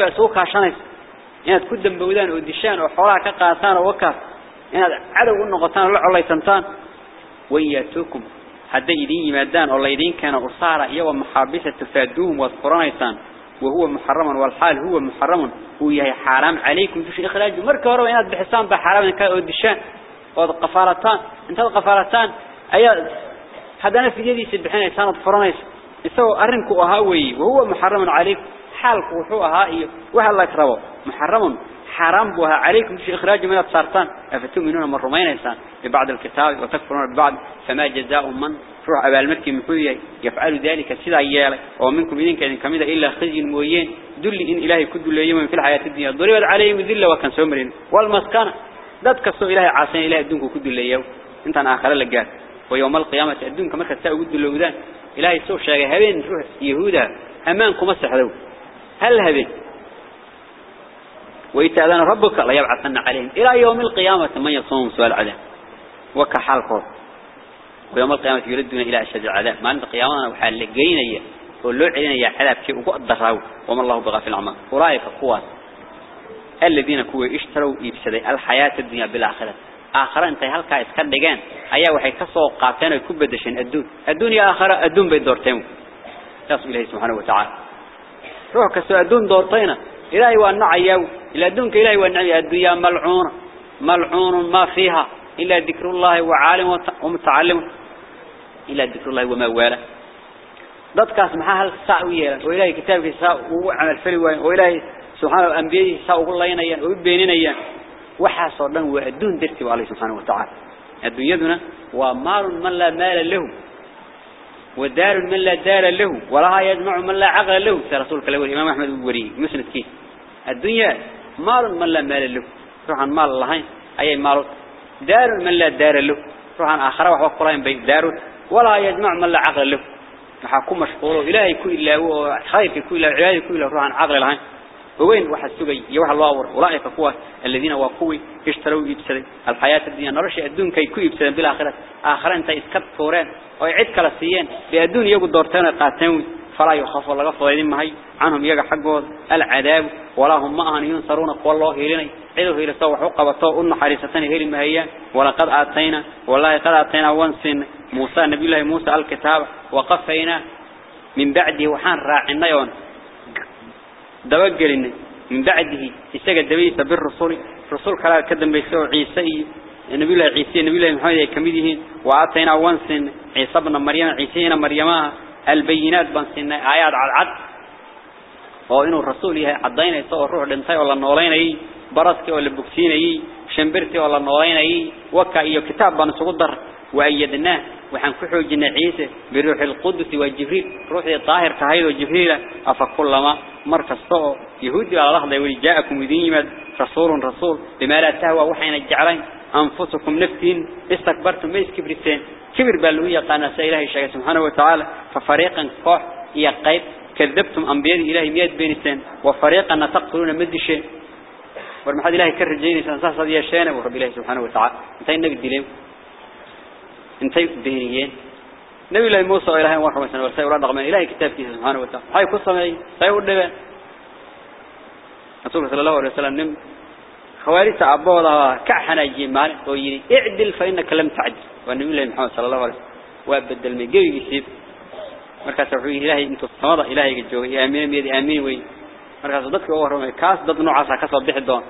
A: isoo kaashanaysa inaad ku dambowdaan oo dishaan oo xoolaha ka qaataan oo wakaas inaad cadow u noqotaan oo la colaysantaan وياتوكم. هذا يدين يمادان الله يدين كان أصارا يوم محابسة تفادوهم واذكرانيسان وهو محرم والحال هو محرم. هو حرام عليكم. تشي إخراج مركة وروا إناد بحسان بحرام إنك أودشان وقفارتان انت القفارتان أي هذا في يدي سبحانه إنسان فرانيس يسوى أرنكو أهاوي وهو محرم عليكم حالك وحو أهائي وهلا كربو محرم حرام بها عليكم في إخراج من الصارتان أفتؤمنون من رمين إنسان ببعض الكتاب وتكفرون ببعض فما جزاء من روح أبا المكي محوية يفعل ذلك سيدا إيالك ومنكم إذن كان كميدا إلا خزي المويين دل إن إلهي كد اليوم في الحياة الدنيا ضربت عليهم ذلة وكان سمرين والمسكنة ذات كسو إلهي عاصين إلهي الدنك كد اليوم انت أنا آخر لقات ويوم القيامة الدنك مركز ساء قد اللودان إلهي سوء شاقي هبين روح يهودا أمانكم السحذو هل هبين؟ ويتأذن ربك لا يبعثن عليهم. إلى يوم القيامة من يصوم سؤال عذاب وكحالكم ويوم القيامة يردون إلى أشد العذاب. ما أنت قيامنا وحال لقينا ولو علينا يا عذاب شيء وقدره وما الله بغافل عما. أولئك قوات الذين كوا اشتروا يبسدي الحياة الدنيا بالآخرة. آخرة انت هلكا اسكال دقان أيها وحي كسوا قاتين ويكب دشين الدون. الدنيا آخرة الدون بيدورتين يصب إليه سبحانه وتعالى. روح كسوا الدون دورتين. إلهي والنعي إلى دونك إلهي والنعي الدنيا ملعون ملعون ما فيها إلا ذكر الله وعالم ومتعلم. إلا ذكر الله وما واله ضدك محاها الساوية وإلهي كتابك ساو وعمل فلوين. وإلهي سبحانه الأنبياء ساو كل ينيا ويبينيا وحصر له وأدون درتي عليه سبحانه وتعالى. الدنيا دنا ومال من لا مال له ودار من لا دار له ولا يجمع من لا عقل له رسولك له الإمام أحمد الوري مسند كيف الدنيا مال من لا مال له روح عن مال الله أي مال؟ دار من لا دار له روح عن آخر وحوى قرآن بين دار ولا يجمع من لا عقل له. محاكم مشغوله إلهي كل الله خير كل الله عبادي كل الله روح عن عقل الله وين واحد سجي يوح الله أولئك قوة الذين وقوي اشتروا يبسدي. الحياة الدنيا نرشي الدون كي كوي يبسدي بالآخرة. آخر أنت إسكت فوران ويعد كلاسيين بأدون يجوا دورتين قاتين فلا يخاف ولا غفوا يدين مهي عنهم يجا حقه العذاب. ولا هم معهم ينصرون. قوى الله هيلني عدو هيل سوى حقه بطوء أن حريستان هيل مهيا ولقد آتينا. والله قد آتينا وانسن موسى نبي الله موسى الكتاب. وقفينا. من بعده وحان راعنا يون دبقلنا من بعده استجد دبيس بالرسول رسول كلا كدم بيسوع عيسى نبي الله عيسى نبي الله محمد كميدهن وآتينا وانسن عيسى بن مريم عيسى مريم البينات بنسنا آيات على العد oo inuu rasuul yahay cadaynayso oo ruux dhintay oo la nooleynayay baraski oo la bogsiinayay shimbirti oo la nooleynayay waka iyo kitaab baan isugu dar waayadna waxaan ku xoojinay ciise biruuxil qudus wa jibriil مركز صو يهودي على الله ذي جاءكم ذيما رسول رسول بما لا تهوى وحين الجعلين أنفسكم نفتين استكبرتم ما يسكبرتين كبر بلوية قانا سيله الشيخ سبحانه وتعالى ففريقا قوح قح يقيب كذبتم أنبياء إلهي مياد بينتين وفريقا نتقلون مدشين ورمحاد الله يكرر جيني سنصح صديا الشيانة ورب الله سبحانه وتعالى انتين نقدلين انتين بهنيين نبي الله موسى وإلهي ورحمة سنة ورسائي ورد رغمان إلهي كتاب كيسا سبحانه وتعالى. هاي قصة معي سيقول لبا رسول صلى الله عليه وسلم نم. خواريس عبوضها كعحنا الجمال ويري اعدل فإنك لم تعدل. والنبي الله محمد صلى الله عليه وسلم وابدل من قوي يسيب. markaas wuxuu ilaahay intuu samada ilaahay joogay aamin miyad aamin way markaas dadka oo waramay kaas dad noocaas ka soo bixi doon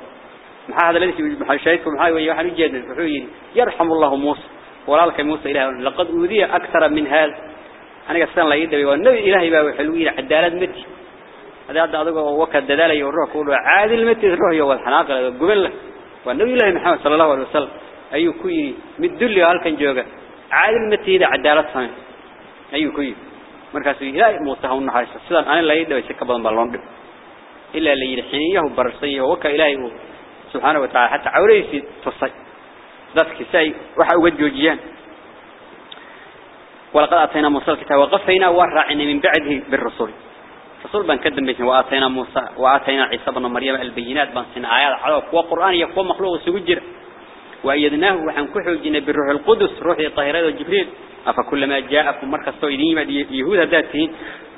A: maxaa hadaladiisa maxay sheegay maxay way waxaan u jeednay wuxuu yiri yarhamullahu musa walaalka musa ilaahay laqad udiya akthara min hal aniga san la yidhi waa nabi ilaahay baa wuxuu yiri cadaalad mati hada hada adiga oo waka dadaalayo ruux ku dhaw caadil mati ruux iyo wal xanaaqada gubal waa nabi ilaahay maxamed sallallahu alayhi wasallam ayuu ku yiri mid dulli halkan jooga caadil mati ida cadaalad samay ayuu ku yiri markaas ilaahay muusa ha u naxariisto sidaan aan la yidhi dadki say waxa uga joojiyaan. ولقد أتينا موسى الكتاب وقفينا ورعنا من بعده بالرسول رسول بان كدم بيتنا وآتينا موسى وآتينا عيسى بن مريم البينات بان سن آيات على قوة قرآن يقوى مخلوق سجر وأيدناه وحن كحوجنا بالروح القدس روح الطاهرات وجبريل أفكلما جاءكم مركز صويدين يهود ذاتين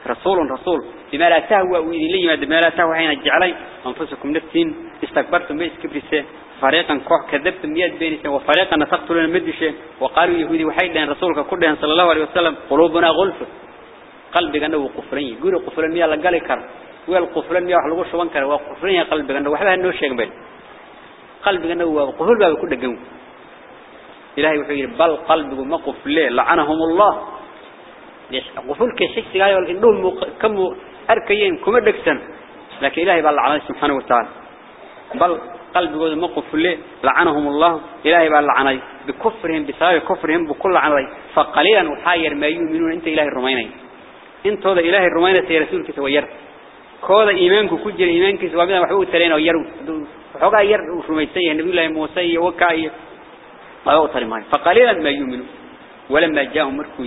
A: رسول رسول بما لا تهوى وإذن لي بما لا تهوى حين الجعلي أنفسكم نفتين استكبرتم بيس كبرسين فريقا كوح كذبتم مياد بينسين وفريقا نتقتلون مدشين وقالوا يهودي وحيد لأن رسولك كلهم صلى الله عليه وسلم قلوبنا غلف. قلبك أنه قفرين يقولوا قفرين مياه لقالي كر. ويقول قفرين مياه وحلقوا شوان كر وقفرين قلبك أنه وحبها أنه شيء بين. قلبك أنه قفل باب كل جنوب. إلهي وحير بل قلبه ما قفل لعنهم الله. ليش؟ قفل كشيء سجاي والإنهم كم أركيين كم دكسن لكن إلهي بل لعنه سبحانه وتعالى. بل قلبه ما قفل لعنهم الله. إلهي بل لعنه بكفرهم بسبب كفرهم بكل عنه فقليلا وحاير ما يؤمنون. أنت إلهي الروماني أنت هذا إلهي الروماني يا رسولك سوير كذا إيمانك كجر إيمانك سوابنا وحوه تلين ويرو. وحوقا ير وفرميسيه النبي الله موسى وكاي. ما طريمان فقليلا ما يؤمنون. ولما جاءهم مركوا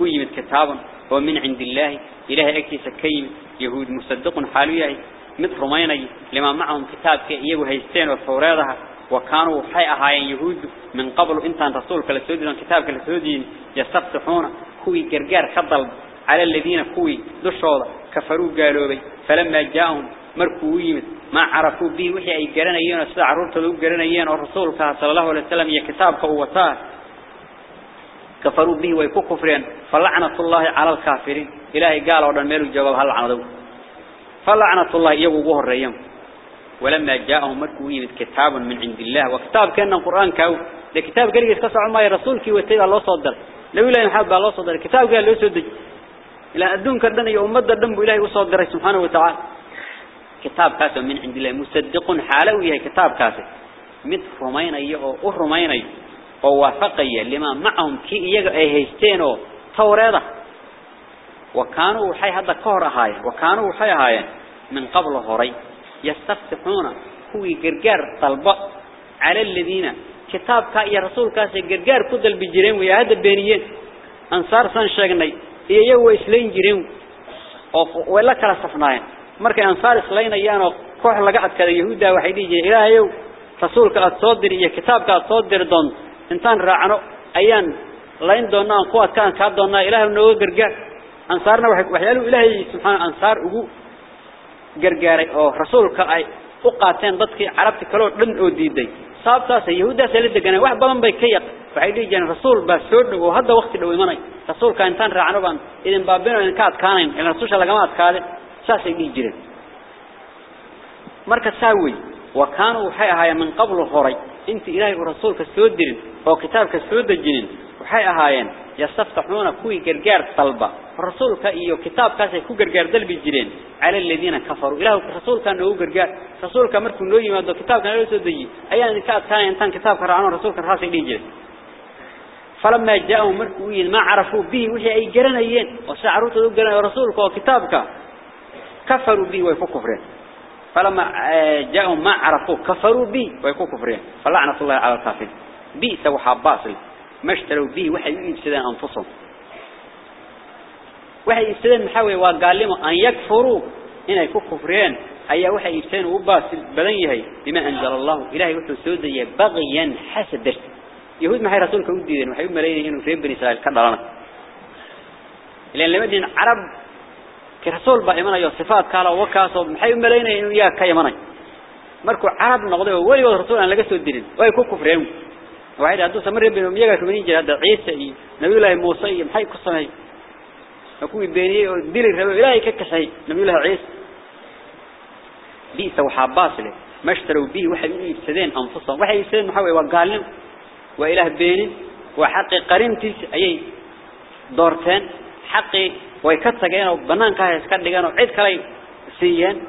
A: ويمت كتابا. ومن عند الله إله أكيس كيم. يهود مصدق مثل رميني لما معهم كتاب كإيه هيستين وفورادها وكانوا حي أهايين يهود من قبل إنتان رسولك لسودين كتابك لسودين يستفتحون كوي قرقار خضل على الذين كوي دشوض كفروا قالوا بي فلما جاءهم مركوا ما عرفوا به وحي أي قرنيين وسيد عرورته لو قرنيين والرسول صلى الله عليه وسلم يكتابك ووتاه كفروا به ويكو كفرين فلعنة الله على الكافرين إلهي قال ودن ميلو جواب هل عنده فلعنة الله يبوه الريم ولما جاءهم مركوا يمد كتاب من عند الله وكتاب كأن القرآن كاو. ده كتاب قال يسكسع ما رسولك وتيب الله صدر. لو إلهي محب الله صدر. الكتاب قال له سدج. إلى أدون كردن يومد الدنب إلهي وصدر سبحانه وتعالى. كتاب كاسو من عند الله. مصدق حالوي كتاب كاسو. مد رمين أيه أو رمين أيه waafaqaya lima macahum ki iyaga ay وكانوا حي هذا كهر هاي وكانوا حي هاي. من قبل هري يستفتحون هو جرجر طلب على الذين كتاب كأي رسول كاسي جرجر كذا البجرين ويا هذا بينين أنصار سان شجني هي هو إسلين جرين. أو ولا كلا صفناين مرك أنصار إسلين أيان أو كوه لقعد كذا يهودا وحيدية إلى يو رسول كأ يا كتاب كأ دون. إنسان رعنو أيان لين دونا قوة كان كاب دونا إلهي منو جرجر gargaaray oo rasuulka ay u qaateen dadkii carabti kaloo dhan oo diiday sababtaas yahuudaas la deganay wax badan bay ka yaq waxay dhigi jireen rasuul baa soo dhaw hadda waqti dhow imanay rasuulka intaan raacno baan idin baabino idin ka adkaanayn ilaa rasuulka lagama adkaade saasay dhigi jireen marka saaway وكانوا qabl horay inta ilaahay uu rasuulka soo dirin oo kitaabka soo dajinin waxay ahaayeen yastaftaxuuna kuwii gargaar dalba rasuulka iyo kitaabkaasay ku gargaar dalbi jireen cala aladiina kafaruu ilaahu rasuulka noogu gargaar rasuulka markuu noo yimaado kitaabka noo soo deji ayaan idinka adkaanay intaan kitaabka raacno rasuulka raasay dhihi jireen فلما جاءوا مركوا ما عرفوا به وحي أي جرنيين وسعروا تدقنا رسولك وكتابك كفروا به ويكون كفرين فلما جاءوا ما عرفوا كفروا به ويكون كفرين فلعنة الله على الكافر بئس وحباصل ما اشتروا به وحي يفسدان أنفسهم. وحي يفسدان محاوي وقال لهم أن يكفروا. إن يكون كفرين. أي وحي يفسدان وباصل بدنيه بما أنزل الله. إلهي وحي سودية بغيا حسد. درس يهود ما هي رسولك وديدين وحي ملايين إنه في بني إسرائيل. كدرنا لأن لما دين عرب كرسول بأيمانا يو صفات كالا وكاسو. محي ملايين إنه إياه كيمانا مركو عرب نقضي ولي رسول أن لقسوا الدين. ويكون كفرين. وعيد هدو سمر بينهم يجا كمين جل هذا عيسى نبي الله موسى محي قصة يكون بيني ديل الرب إلهي ككسي نبي الله عيسى بيس وحاباس له ما اشتروا به وحي يفسدين أنفسهم. وحي يفسدين محاوي وقال لهم وإله بيني. وحق قرينتيس أي دورتين. حقي ويكتسجين وبنان كاه يسكدجين وعيد كلاي سيان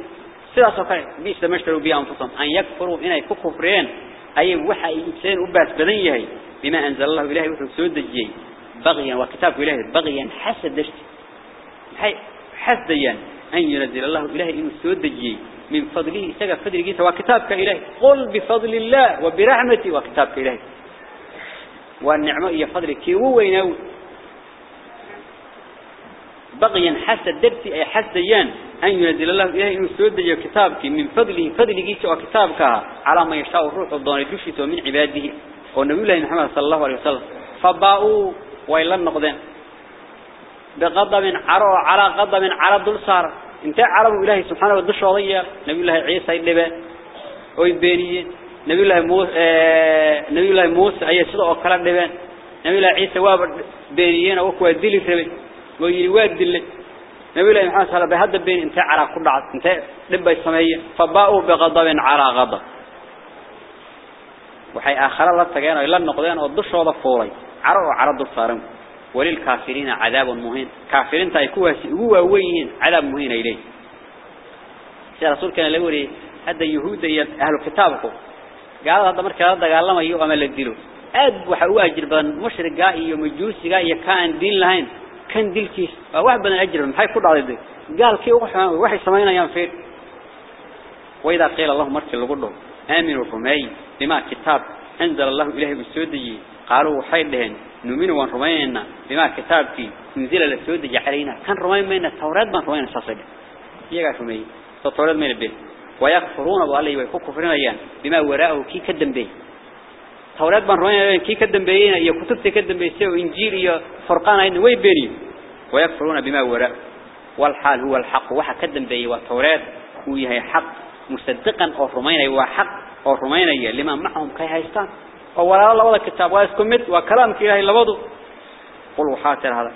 A: سلاسة كلاي بيس مشتروا بيه أنفسهم. أن يكفروا إن يكفرين أي وحى إنسان وباس بدنيه بما أنزل الله إلهي وحي سود الجي بغيا وكتاب إلهي بغيا حسد حسديا أن ينزل الله إلهي إنه سود الجي من فضله سجى فضله وكتابك إلهي. قل بفضل الله وبرحمته وكتابك إلهي. والنعمة هي فضلك هو وينو بغيا حسد درتي أي حسديان أن ينزل الله إلهي إنه سود كتابك من فضله فضلك وكتابك على ما يشاء الروح الضاني دشته من عباده. ونبي الله محمد صلى الله عليه وسلم. فباءوا وإلا النقدين. بغضب عرى على غضب على دول صار. انت عرب إلهي سبحانه والدش وضيع. نبي الله عيسى اللبا ويبينيين نبي الله موسى نبي الله موسى أي صدق وكلام دبان نبي الله عيسى واب بينيين أو دلي ربي ويجي واد دلي نبي الله محمد صلى الله عليه وسلم بين انت على كل عاد انت دب السمية فباءوا بغضب على غضب. وحي آخر الله تجانا إلا النقدين والدش وضع فوري. عرض عرض الصارم وللكافرين عذاب مهين. كافرين تايكوا هو وين عذاب مهين إليه. سيد رسول كان لوري هذا يهود أهل كتابكم. قال هذا مركز هذا قال لما أمل الدلو أب وحوا أجر بن مشرق جاء ومجوس جاء كان دين لهين. كان دين كيس واحد بن أجر من هاي كل عدد. قال كي وح وح سمينا ينفير وإذا قيل الله مركز لقوله آمنوا رمي بما كتاب أنزل الله إليه بالسودي. قالوا حيدهن نؤمن ونرمينا بما كتابك نزل السودي علينا. كان رمينا التوراة ما رمينا ساسد يجا رمي التوراة من البيت ويكفرون بالله ويكفرون أيان بما وراءه كي كدم به. توراة بن روين كي كدم بينا يا كتبت كدم بيسيو إنجيل يا فرقان أين وين بيني ويكفرون بما وراء والحال هو الحق وح كدم بي والتوراة وهي حق. مصدقا أو رمينا هو حق أو رمينا لما معهم كي هيستان ولا الله ولا كتاب واسكمت وكلام كي لبضو قلوا حاتر هذا.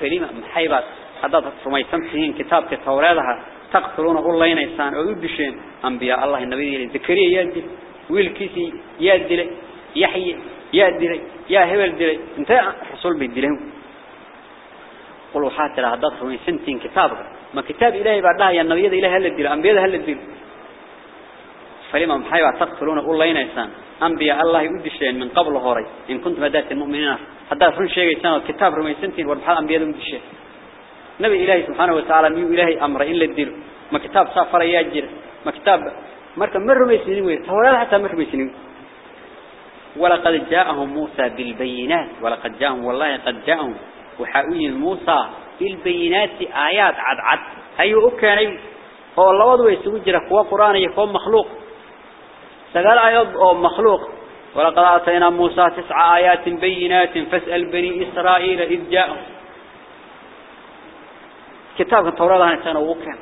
A: فلما محيبات هذا رميتم فيهن كتاب كتوراتها تقتلون الله إنسان أو يدشين أنبياء الله النبي زكريا يدل ويلكيسي يدل يحيى يدل يا هبل دل انت رسول بيدلهم قلوا حاتر هذا من سنتين كتابك ما كتاب إلهي بعدها يا النبي إلهي هل الدل أنبياء هل الدل فلما محيوا تقتلون الله إنسان. أنبياء الله يدشين من قبل هوري. إن كنت بدات المؤمنين. هذا فرن شيء سنة كتاب رمي سنتين والبحال أنبياء يدشين نبي إلهي سبحانه وتعالى ميو إلهي أمر إلا الدين. ما كتاب سافر ياجر. ما كتاب مركب مر ميسنين تولا حتى مر ميسنين ولقد جاءهم موسى بالبينات ولقد جاءهم والله قد جاءهم. وحاوي موسى بالبينات آيات عد عد. هيو أكاني هو الله وضوء يسوجر كوا قرآن يكون مخلوق. سقال آيات أو مخلوق. ولقد أعطينا موسى تسع آيات بينات فاسأل بني إسرائيل إذ جاءهم. كتاب التوراة أنا سنة وكان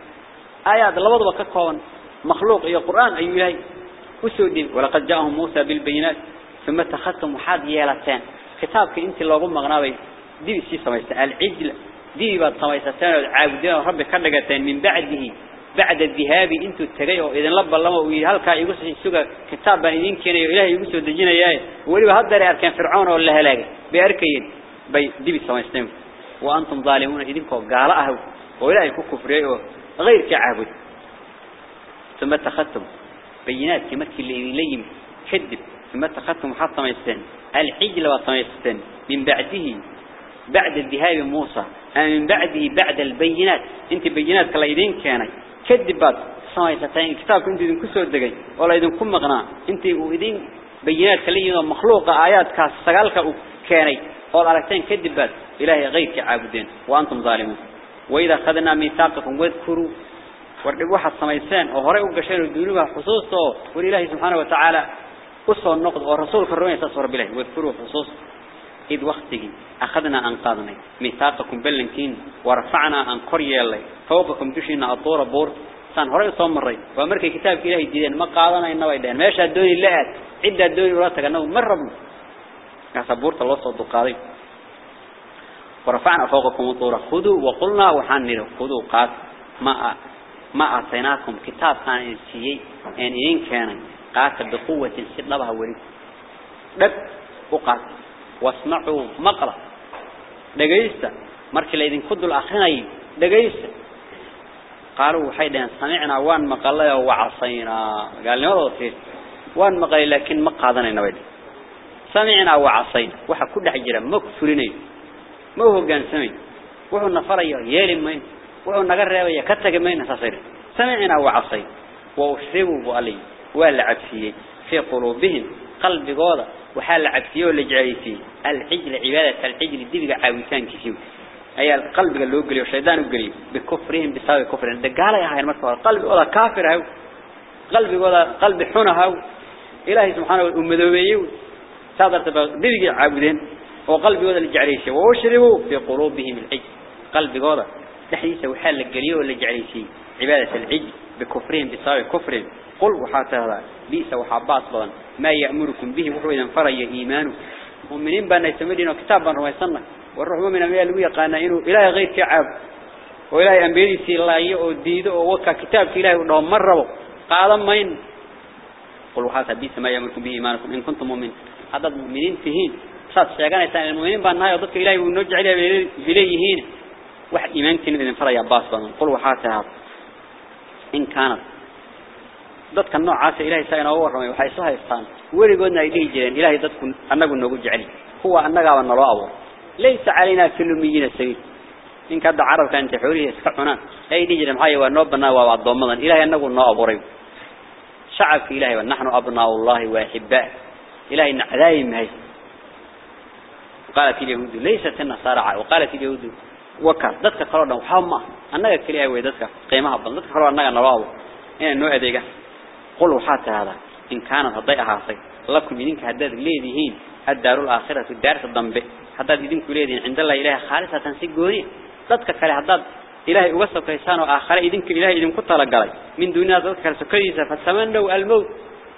A: آيات لبضوا ككون مخلوق. يا قرآن أي وسودين ولقد جاءهم موسى بالبينات. ثم اتخذتم محاد يالتان كتابك انت اللي قم مغنابي دي بسي سميسة. العجل. دي بعد سميستان عابدين ربي كردقتين من بعده. بعد الذهاب انتو التغيو إذن لب الله ويهالكا يقص السوق كتاب بان إذن كان إلهي يقص ودجين إياه ولي بهدر أركان فرعون ولا هلاقي. بأركين. بي دبي سمايستين وأنتم ظالمون. إذنكم قال أهو. ولا يكون كفرية غير كعابد ثم اتخذتم بينات. كمتك اللي إليهم كذب ثم اتخذتم حتى ما يستن الحجل وصميستن من بعده بعد الذهاب موسى. من بعده بعد البينات. أنت بينات كلا يدين كانت كذبات سميستين كتاب كنت إذن كسر دقي ولا إذن كم مغنى. أنت وإذن بينات كلا يدين. مخلوقة آيات كاسقالك كانت قال على كذبات إلهي غيرك عابدين. وأنتم ظالمون. وإذا خذنا ميثاقكم واذكروا. وردق واحد سميسان وهرأي وقشين الدنوبة حصوصه والإله سبحانه وتعالى أصوى النقض والرسول الرمية تصور بالله واذكروا حصوص إذ وقته أخذنا أنقاذنا ميثاقكم بلنكين ورفعنا أن قرية الله فوقكم دشينا الطورة بور. سان هرأي صمري وأمرك كتاب إلهي جديد ما قادنا إنه إدان ماشا الدوني اللات عدة الدوني وراتك أنه مربنا كسبورت الله صدق قاضي ورفعنا فوقكم الطورة خذوا وقلنا وحنروا خذوا قاد ما ما أعطيناكم كتاب كان إنسيي إن إن كان قاتل بقوة سلبها وريد دب وقات واسمعوا مقرأ. دقيسة. مركي ليدين كدوا الأخرين دقيسة. قالوا حيدا سمعنا وان مقالة وعصينا. قال لي فيه وان مقالة لكن ما قادنا نويد سمعنا وعصينا. وحا كل حجرة مكفرين ما هو قان سمي وحو النفرية يالي مين. وحو نقرر كتك مين. سمعنا وعصينا. وأشربوا بألي. والعب فيه في قلوبهم قلب قوضة وحال عبسيه واللجعيسي الحجل عبادة الحجل دي بقى عاويتان كثير أي القلب قال له قلي والشيطان قلي بكفرهم بسبب كفرهم دقال يا هاي المرفوع قلب قوضة كافر هاو قلب قوضة قلب حنة هاو إلهي سبحانه ومدوبيه صادر تبقى دي بقى عابدين وقلب قوضة للجعريسي وأشربوا في قلوبهم الحجل قلب قوضة تحديث وحال القلي واللجعيسي عبادة العجل بكفرهم بسبب كفرهم. قل وحات هذا. بيس وحباس بدن ما يأمركم به وحو إذا فري إيمانه. مؤمنين بأن يتمدين وكتابا رويسنا والروح مؤمن أمي ألوية قانا إنه إلهي غير كعاب وإلهي أنبيري سي الله يؤديد ووكا كتاب إلهي ونهم مروا. قال مين قل وحات بيس ما يأمركم به إيمانكم إن كنتم مؤمن هذا المؤمنين فيهين. صاد شيئان يسان المؤمنين بأن هاي ضدك إلهي ونرجع إليهين واحد إيمانك إذن فري عباس بدن قل وحات هذا. إن كانت ilaahay saayna oo waramay waxay soo haystaan warigoodna ay dhigi jireen ilaahay dadku annagu nagu jecel huwa annagaaba naloo abo laysa caleena filumiyina sabiil in ka carabka inta xoolihiisa iska cunaan ay dhigi jireen maxay waa noo banaa waa addoomadan ilaahay annagu noo abuuray shacabka ilaahay waa nahnu abnaaullah wa ahibba ilaahay nacdaay mahay قالت اليهود ليست النصارى وقالت اليهود وكر waxa ma annaga kaliya way dadka qiimaha badan dadka kala annaga naloo abo in noo adeega قل وحات هذا إن كانت هضيئة هاصي لكم يدينك هداد ليديهين الدار الآخرة الدار الضنبه هداد يدينك ليدين عند الله إله خالصة تنسيقوني ضدك كالي هداد إلهي أوسط كيسان وآخر يدينك إلهي يدين كنت لقالي من دونها ضدك كالسكريسة فتمنوا الموت.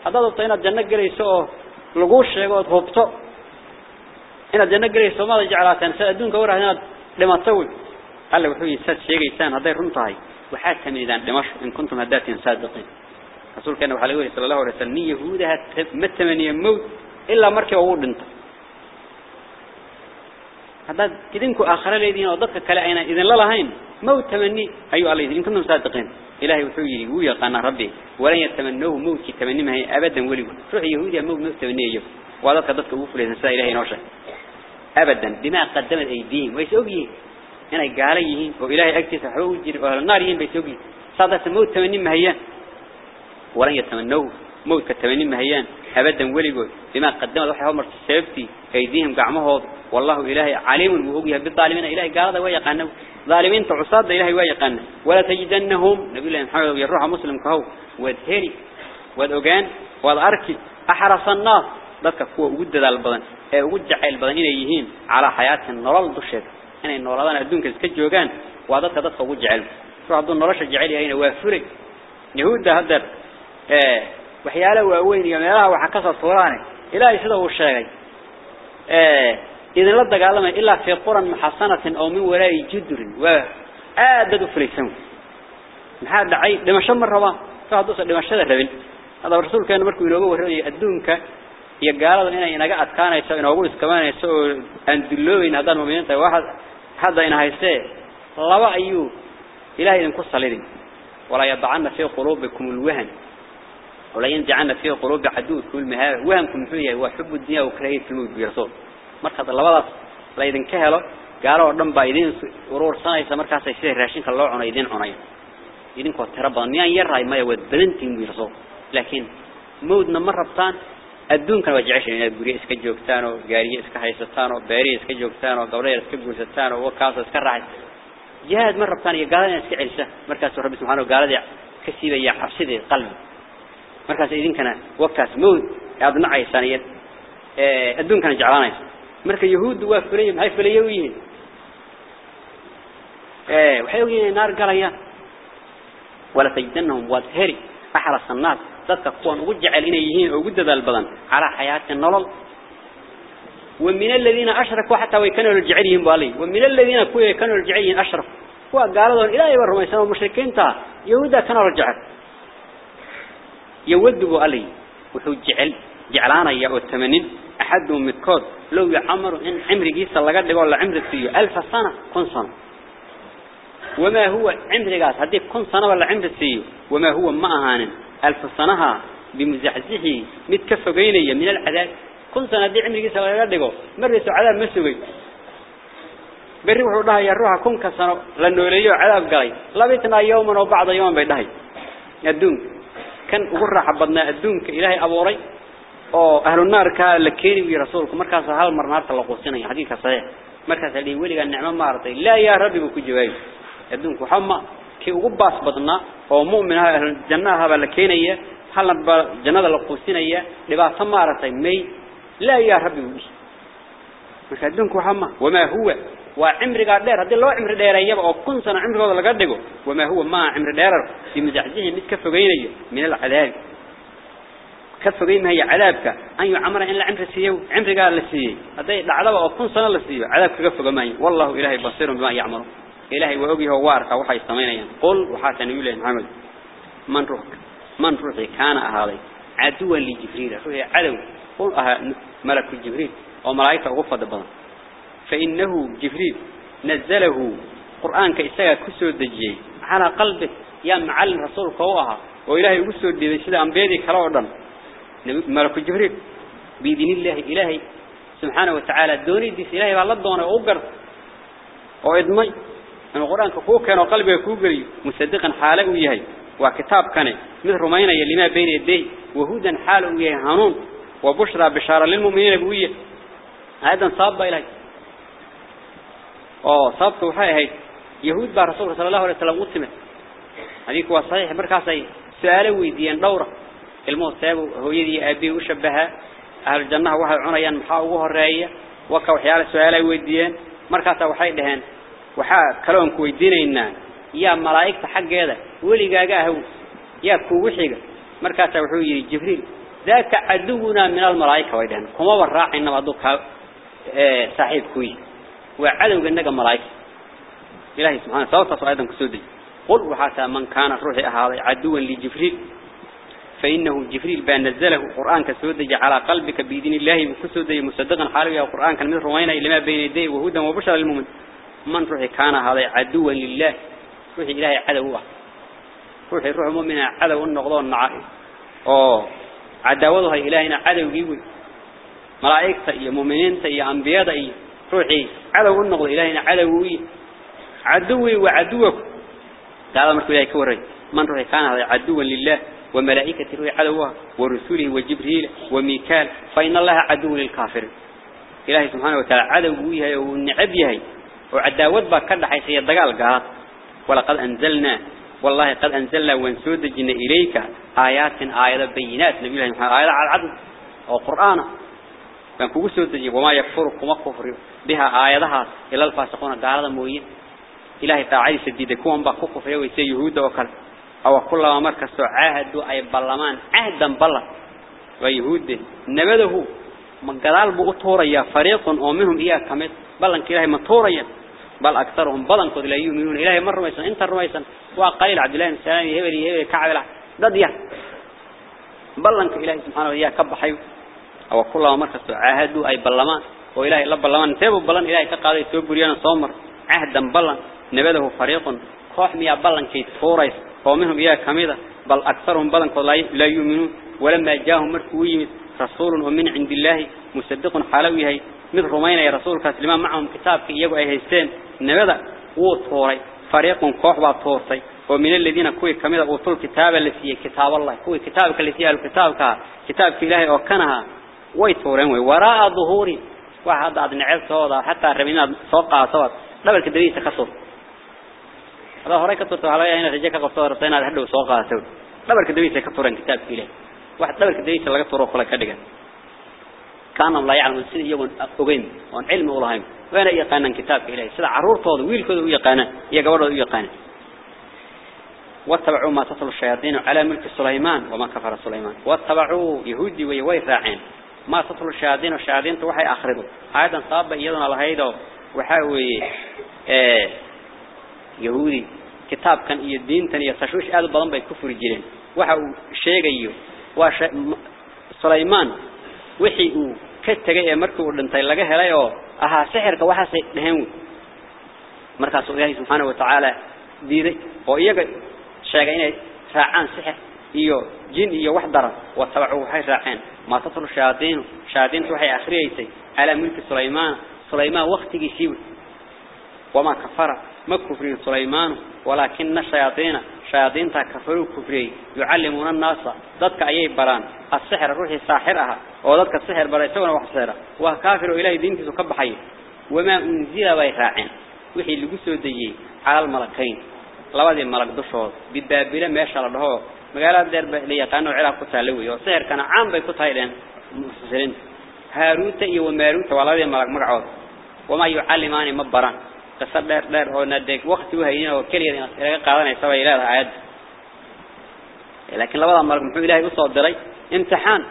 A: هداد الطينة الجنة قريسوه لقوش يقول هبطو. إن الجنة قريسوه ماذا جعلاتان سأدونك لما تسوي. قال له وحوي ساد شيئيسان هداي رمطهي وحاتم إذا دمشق إن كنتم هداتين صادقين. رسول كان وحلا يقول صلى الله عليه وسلم يهودها متمنية موت إلا مركب أول أنت. هذا كدنكو آخر الذين وضدك كلا أين إذن لا لهين. موت تمني. أيها الله إن كنتم صادقين. إلهي وحيري ويقان ربي. ولن يتمنوه موت كتمني ما هي أبدا ولي. روح يهوديا موت موت تمنيه وضدك ضدك أوفر إذن سا إلهي نوشا أبدا بما قدمت أيديهم. ويسوقيه هنا قاليهين وإلهي أكتس حوجر وأهل النار. يهين بيسوقيه صادت موت تمني ما هي ولن يتمنوه موت كتمنين مهيان أبدا ولقوا بما قدمت وحي همر سيفتي أيديهم قعمه والله إلهي عليم وهوجها بالظالمين. إلهي قال هذا ويقانه ظالمين تعصاد إلهي ويقانه ولا تجدنهم نبي الله محمد يروح مسلم كهو. وادهري وادوغان والأركي أحرص الناس. ذلك هو وجد ذا البدن وجد عيل البدن إليهين على حياة النرال دشيد أنا النرالان أدونك اسكجوغان وذلك ذلك وجد عيل فعبدون نرش الجعيل هنا وافرق يهود هذا ee waxyaalo waaweyn iyo meelaha waxa ka soo tuuraan ilaahay sida uu sheegay ee idin la dagaalamay ilaa fi quran muhassanatin oo min waraa jidrin wa aadadu fariisan maxaa dhacay dhimasho mar raba saadus dhimashada rabin hada rasuulkeena markuu inooga warramay adduunka iyo gaalada inay inaga adkaanayso inoogu iskamanayso oo aan duloobayn haddaan muuminiinta waxa hadda ina haystee laba ayuu ilaahay idinku salidin ولا يضعن في قلوبكم الوهن ولا ينزعن في قلوب عدوكم المهابة وهمكم فيه هو حب الدنيا وكراهية الموت برسول مركز ka helo gaaro oo dhan baa idin urursanaysa markaas ay sida raashinka loo cuno idin cunay idin ko tira badan miyaan yaray ma wad badantiin birso laakiin moodna ma rabtaan gaariye iska haysataan oo beeriye iska joogtaan oo gabdhaha iska guursataan oo wakaas iska raaxay jihaad ma rabtaan iyo gaalada iska celisa markaas rabbi subhanahu wa ta'ala ka siibaya xabsidii qalbi markaas idinkana wakaas mood aad nacaysaan iyo ee adduunkana jeclaanaysa marka yahuud waa fulay maxay fulay u yihiin ee waxay u yihiin naar galaya wala tajidanhum wadhari ahla sannaat dadka kuwan ugu jecel inay yihiin ugu dadaal badan ala xayaati nolol. ومن الذين أشركوا حتى ويكانوا الجعلين بالي ومن الذين كانوا الجعلين أشرف وقالوا إلى يبرهم يسموا مشركين تا يهودا كانوا رجعت يودوا علي وحو جعل جعلانا يا الثمانين أحدهم متكود لو يعمر إن عمر جيس الله قد ولا عمر فيه ألف سنة كن سنة وما هو عمر جاس هدي كن سنة ولا عمر فيه وما هو ما أهان ألف سنة بمزحزحه متكف بيني من العذاب كن سنة دي عمر جيس الله قد مرة عذاب مسوي بري وحو دها يا روح كن كسنة لنوليو عذاب قاي لبيتنا يوما وبعض يوم بيدهي الدون كان ugu حبضنا الدون إلهي أبو ري oo ahlu naarka la keenay wi rasuulku markaas hal mar naarta la qoosinayo xadiiska saxiix markaas ay weliga nicmo maartay la ya rabbi ku jawaay adduunku xama ki ugu baas badna oo mu'min ah ahlu jannaha la keenaya hal ba jannada la qoosinaya dhibaato maartay may la ya rabbi marka adduunku xama wama huwa waa cimriga dheer hadii loo cimri dheereeyaba oo kun sano cimrigooda laga dhigo wama huwa ma cimri dheerar fi madaxdihi mid ka fogeynayo min al-cadaab كفجين هي عذابك أن يعمر إن العمر سيو عمر قال لسيه هذا العذاب أو كن سنة لسيه عذابك كفج ماي والله إلهي بصير بما يعمر إلهي وأبيه وارك وحي استمينا قل وحسن يقول محمد. من روح من روحي كان هذا عدوا لجبريل. روحي عدو قل أه ملك جبريل. أو ملائكة غفة بنا فإنه جبريل نزله قرآن كإساء كسر الدجي على قلبه يا معلم رسول قوها وإلهي كسر الدجي سيدا أنبيدي كلاودن ملك جبريل. بإذن الله إلهي سبحانه وتعالى دوني ديس إلهي والله دونه أوقر. وإدمي أن القرآن كفوك كان وقلبه كوغري مصدقا حاله ويهي. وكتاب كان مثل رمينا يلما بين يديه. وهودا حاله ويهي هانون. وبشرى بشارة للمؤمنين بوية. هذا صاب إلهي. أوه صابت وحي هاي. يهود بار رسول صلى الله عليه وسلم وسمه هذيك هو صحيح مركز سؤاله ويديان دورة ilmuhu seebu hooyadii aabii u shabaha ahlu jannaha waxay cunayaan maxaa ugu horeeya waka waxyaalo su'aal ay weydiiyeen markaas waxay dhaheen waxa kaloon ku weydiinaynaa yaa malaa'ikta xaggeeda weligaaga ahaw yaa kuugu xiga markaas wuxuu yiri jibriil daaka aduuna min al malaa'ika way dhaheen kuma waraacayna wadu ka ee saaxiibkuy waa cadowga naga malaa'ika ilaahi subhanahu wa ta'ala aydan ku soo dii qul waxa man kana ruuxi ahaaday aduwan li jibriil فإنه جبريل بان نزله القرآن كسودج على قلبك بإذن الله وكسودج مصدقا حالي القرآن كان من روينا لما بين يديه وهدى وبشر للمؤمن من روحي كان هذا عدوا لله. روحي إلهي عدوه روحي روح مؤمن عدو النقضاء النعائي أوه. عداوضها إلهينا عدو جيوي. ملائكة يا مؤمنين يا أنبياء يا روحي عدو النقضاء إلهينا عدوي عدوي وعدوك. قال مركو إلهي كوري. من روحي كان هذا عدوا لله وملائكة روح عدوه ورسوله وجبريل وميكال. فإن الله عدو للكافر. إلهي سبحانه وتعالى عدوه ونعبيه وعداوت بكرد حيث يدقال قال ولقد أنزلنا والله قد أنزلنا ونسود جن إليك آيات آيات بينات. نبي الله سبحانه آيات على العدل وقرآن كان كو سود وما يكفر كما كفر بها آياتها إلا الفاسقون. قال موين إلهي تعالى سديد كون با كفر ويسي يهود وكذا أو كل ما مركز عهد أي بلمان عهدا بلا. ويهود نبذه. من قال بقطوريا فريق أمهم إياه كمت. بلن كإلهي مطوريا بل أكثرهم بلن قد لا يؤمنون. إلهي مرة ميسان أنت رميسان وقليل عبد الله السلامي هبري هبري كعب ضديا بلن كإلهي سبحانه وإياه كبحيو أو كل مركز عهدوا أي بلمان. وإلهي لا بلمان. تيبوا بلان إلهي كقاضي توبريان صومر. عهدا بلان نبذه فريق. كوح ميا بلان كي تفوريس. ومنهم إياه كميدة. بل أكثرهم بلان لا يؤمنون. ولما جاءهم مركوي رسول ومن عند الله مصدق حالوي من رمينا يا رسول كسلمان معهم كتاب كي يجوا أي هيستين نبذا وطوري فريق كوح وطوري ومن الذين كوي كميدة أوتوا الكتاب اللي فيه كتاب الله كوي كتابك اللي فيه الكتاب كا كتاب في الله وكانها ويتورين وراء ظهوري واحد عاد نعيب صودا حتى رمينا سوقع صوت دبل كدري تكسر هذا هراي كتبت على هنا رجعك قصور رتينا هذا سوقع صوت دبل كدري تكسر كتاب في الله واحد دبل كدري لقى طرق ولا كدقة كان الله يعلم سيد يوم أقيم وان علم والله وأنا يقانا كتاب الله سيد عرور طول ويل كذا يقانا يقبر يقانا واتبعوا ما تطل الشياطين على ملك سليمان وما كفر سليمان. واتبعوا يهودي ويويفاعين ما تطل الشياطين والشياطين توحي آخرهم هذا صاب يدنا لهيدا وحاوي آه يهودي. كتاب كان iyo diintan iyo tashuush aad badan bay ku furi jireen waxa uu sheegayo uu ka tagay ee markii uu dhintay laga helay oo ahaa sixirka waxa ay dhahan markaas Ilaahay subhanahu wa ta'ala diiday oo iyaga sheegay inay raacaan sixir iyo jin iyo wax daran wa tabacu waxay raaceen ma taslu shayaadiin shayaadiin waxay akhriyeysay ala mulki Suleymaan Suleymaan waqtigiisii wama kafara ma kufrin شياطين كفروا كفري يعلمون الناس ذاتك أي بران السحر روحي ساحرها وذاتك السحر بريسون وحسيرة وكافر إلهي دينك سكب حي وما أنزل ويراعين وحي اللي قسوا دي على الملكين لوادي الملك دشوط بالبابلة ما شاء الله مقالات دير لي قانو عراق كتالوي وسحر كان عام بي كتايلين مفسرين هاروت وماروت ولادي الملك مقعود وما يعلماني مبران قصة دير هو نديك وقت وهينا وكليا إلى قادنا يسوي إلى عاد. لكن لبضع مرق محمد إلهي وصل دري امتحان.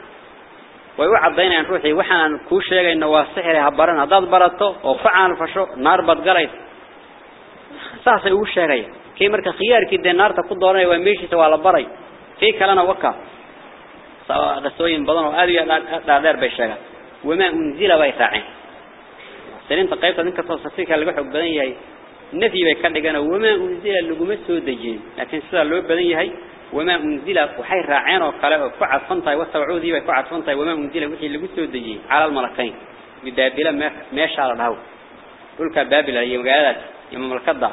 A: ويوعد بينا أن روحي وحنا كل شيء إنه واسحر هبرنا ضد برته وفعل فشو نار بدقريت ساس يقول شيء كي مرك خيار كده النار تقود دورنا ومشي سوى على بري. في كلنا وقع. سواء قصوين بدنا وهذه لا دار بيشجع وما أنزل بيساعين. سنين تقيبت أنك تصفيك اللي بحب بدني هاي نفي بيكلجنا وما أنزل اللجوم السودجين لكن سلا اللي بدني هاي وما أنزل وحي راعين وقال وقعد فنطي والسبعود ذي وقعد فنطي وما أنزل وحي اللي السودجين على الملكين بدابلا ما ما شاء الله قل كبابلا يوم قالت يوم ملكضة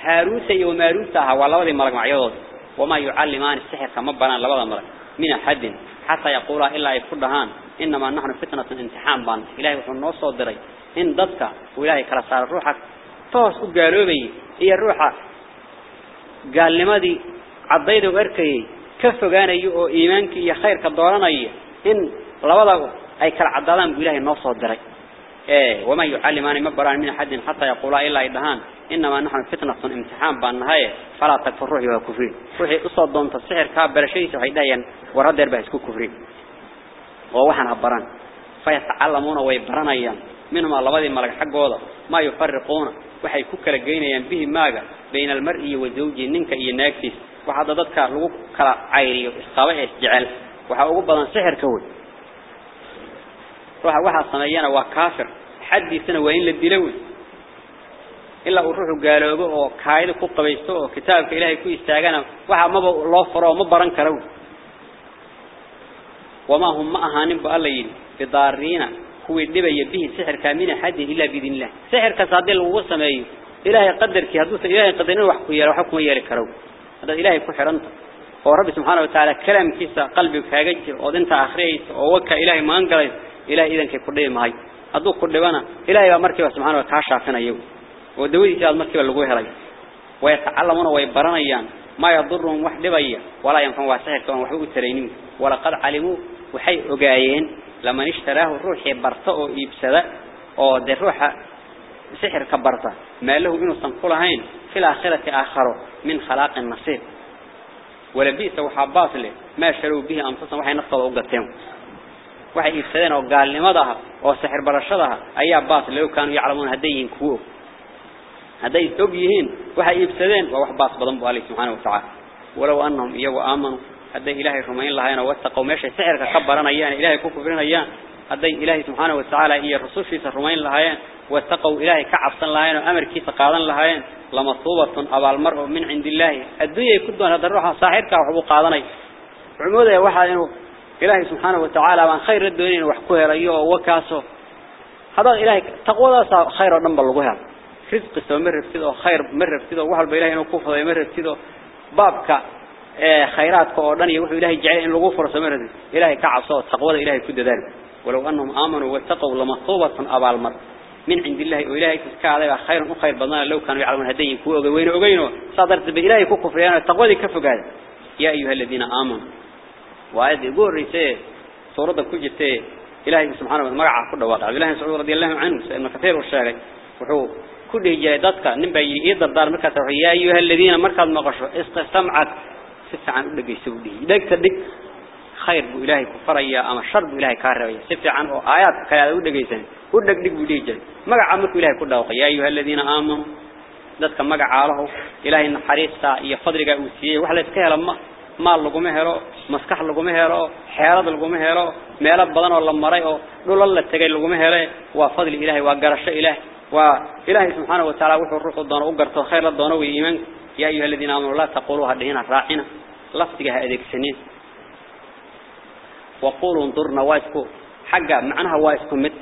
A: هاروت يوم ماروت والله ملك معيوض وما يعلمان السحر كما بنا لبضا ملك من حد حتى يقول إلا يفردهان إنما نحن فتنة امتحان بان إلهي وحنا نوصل دري إن ضدك وإلهي كلا صار روحك. توس قالوا بي هي الروحة قال لماذا عضيد وأركي كف جانا يو إيمانك يا خير كدورنا إن لوضع أي كلا عضلان بإلهي نوصل دري إيه وما يعلمان مبران من حد حتى يقول إلا إدهان. إنما نحن فتنة امتحان بان هاي فلا تكفر روحي وكفرين روحي أصد دون تصحير كابر شيء وحيدايا وردر بهسكو كفرين ووحن عبران فيتعلمون ويبرانيا منهم اللبادي ملك حقوضا ما يفرقون waxay ku kala geynayaan bihi maaga bayna almar'i wa zawji ninka iyo naagtiis waxa dadka lagu kala cayriyo isqaba ee jecel waxa ugu badan sixirka way ruuxa waxa sameeyana waa kaafir xadiisana waa in la dilo way illa uu ruuxu gaaloobo oo kaayid ku qabaysto oo kitaabka ilaahay ku istaagana waxa maba loo faro ma baran karo wama hum ma ahaanin ba alla yiri bidaarina كوي نبي به سحر كامين حد إلا بإذن الله. سحر كصادق الوصمة إلهي قدر كي هذا إلهي قدرنا وحقي وحكم يلك رب هذا إلهي كحر أنت ورب سبحانه وتعالى كلام كيس قلبك حاجة أذنت آخرين أوك إلى ما أنقل إلى إذا كقدر ماي أذو قدر أنا إلهي أمرك سبحانه وتعالى شافنا يوم ودوي إلى أمرك اللغوي هلا ويتعلمون ويبرنا يان ما يضرهم وحده بيا. ولا ينفع وسحر كون وحقو ترينيم ولا قد علموا وحي أجايين لما اشتراه الروح يبرطه ويبسد أو ده روحه سحر كبرطه. ما له انه سنقول هين في الآخرة اخره من خلاق النصيب. ولبيس وحباط له. ما شروا به أنفسهم. وحين نقضوا وقتهم وحي يبسدين أو قال لماذا؟ أو سحر برشدها أي عباط لو كانوا يعلمون هدين كو هدي ثوب وحي يبسدين وحباط بضنبه عليه سبحانه وتعالى. ولو أنهم يؤمنوا هذا إلهي رمين لهاينا واتقوا ماشي سحرك كبرنا أيان إلهي كفرنا أيان هذا إلهي سبحانه وتعالى إيه الرسول في رمين لهايان واتقوا إلهي كعبصا لهايان وأمر كيس قادا لهايان لمصوبة أبا المرء من عند الله. الدنيا يكدون هذا الروح ساحرك وحبو قادني عموده واحد إنه إلهي سبحانه وتعالى من خير الدنيا وحكوه رأيه وكاسه. هذا إلهي تقوى خير النمبر لغوها رزق استمر رفتيده خير مر رفتيده وحل بإلهي كوفة يمر رفتيده بابك خيراتك أردن يوحي إلهي جعل إن لغو فرص مرد إلهي كعصوه تقوى إلهي كد ذلك ولو أنهم آمنوا واتقوا لمطوبة أبا المر من عند الله وإلهي كسكا خير وخير بدنا لو كانوا يعلمون هدين كو وين وغينه صادرت بإلهي كو كفريان التقوى كفوا قال يا أيها الذين آمنوا وعاد يقول رسالة سورة كجتة إلهي سبحانه وتعالى مرعى كل واقع إلهي سعود رضي الله عنه سيدنا كثير والشاقي وحو كل جايدتك نبي يقدر دار مركز يا أيها الذين مركز مقشوا استسمعك سفع عن أولك يسودي دك تدك خير بو إلهي كفريا أما شر بو إلهي كاربيا سفع عن آيات كلا أولك يسن أولك دك بوديجا مرعى مركز إلهي كل واقع يا أيها الذين آمنوا helo ma maal laguma helo maskax laguma helo xeelad laguma helo meelo badan oo la maray oo dhulal la tagay laguma hele waa fadli ilaahay waa garasho ilaahay waa ilaahay subhanahu wa ta'ala wuxuu ruuxu doono u garto khayr la doono way iimaan ya ayuha alladina amanu la taqulu hadina raa'ina laftiga ha adeegsanin وقولوا انظرنا وايسكو حقا معناها وايسكو مد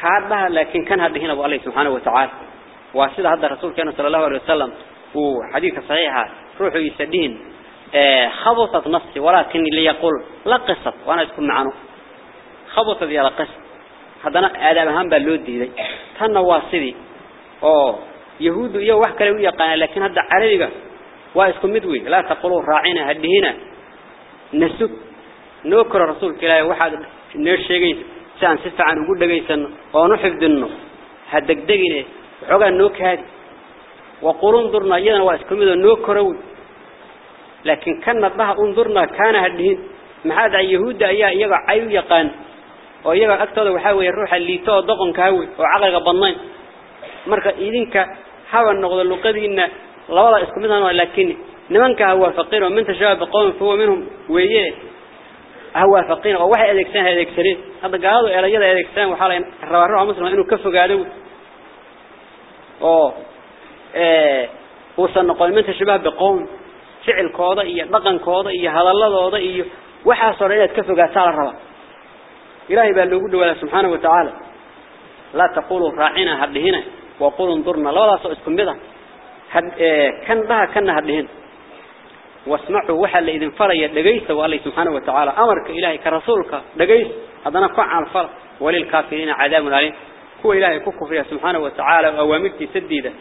A: كادها لكن كان هدهنا بالله سبحانه وتعالى. واسيد هذا الرسول كان صلى الله عليه وسلم. وحديث صحيح. روحوا يسدين. خبطت نفسي. ولكن اللي يقول لا قصة. وأنا اسكن معنا خبطت يا قصة. هذا آدم هم بلود دي أو يهود يا واحد كانوا يقان لكن هذا عربي واسكن مدوي لا تقولوا راعينا هدينا نسك نوكر الرسول كلا واحد شيء سان سفع عن وجود جيسن ونحفظنه هدك دقينه وحقا نوك هذه. وقرون درنا يدنا واسكمده نوكروي لكن كان نضها انظرنا كان هدهين. ما هذا يهود أيها يقع عيو يقان ويقع أكتر وحاول يروح اللي تو ضغن كهوي. وعقل بنين مركا إذنك حاول حاب النقض إن لا والله اسكمنا ولكن نمنك هو فقير ومن تشاب قوم فهو منهم ويه هو فقير وواحد أليكسان هذا أليكسري هذا قالوا إلى يلا أليكسان وحاله الرواروع مثلا إنه كف قالوا. أو أه. هو سنقول من تشاب بقوم فعل قاضي بقن قاضي هذا الله قاضي وحاس رجال كف قاتل الروا إلهي بالوجود ولا سبحانه وتعالى. لا تقولوا راعينا هذه هنا. وقول انظرنا. لا لا سأسكم بذا. آه، كان بها كان هدهن واسمعوا وحل إذن فريا لقيس وقال سبحانه وتعالى. أمرك إلهي كرسولك لقيس هذا نفع عن الفر وللكافرين عذاب عليه هو إلهي ككفر سبحانه وتعالى وأوامرتي سديدة.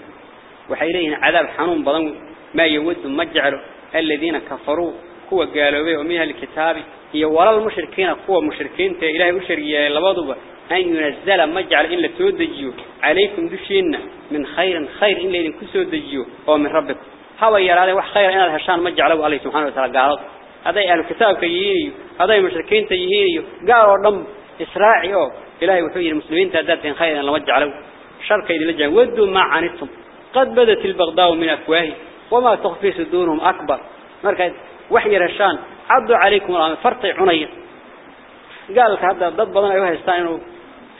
A: وحيليهن عذاب حنون بضم ما يود مجعر. الذين كفروا هو قالوا بيه ومنها الكتاب. هي ولا المشركين هو مشركين إلهي مشركين لبضوا أن ينزل مجعل إلا تودجيو. عليكم دشينا من خير خير إلا إذن كسودجيو. هو من ربكم هو يرى وح خير إن الهشان مجعله عليه سبحانه وتعالى قالوا هذا أهل الكتاب كيهيني هذا مشركين تيهيني قالوا دم إسراعي أو إلهي وحي المسلمين تأدات خيرا لوجع له شر كيد لجأ. ودوا ما عنتم. قد بدت البغضاء من أفواهي وما تخفي صدورهم أكبر. مركز. وحي رشان. عضوا عليكم الآن فرطي عنيا قال هذا ضد بدن أيها يستعينوا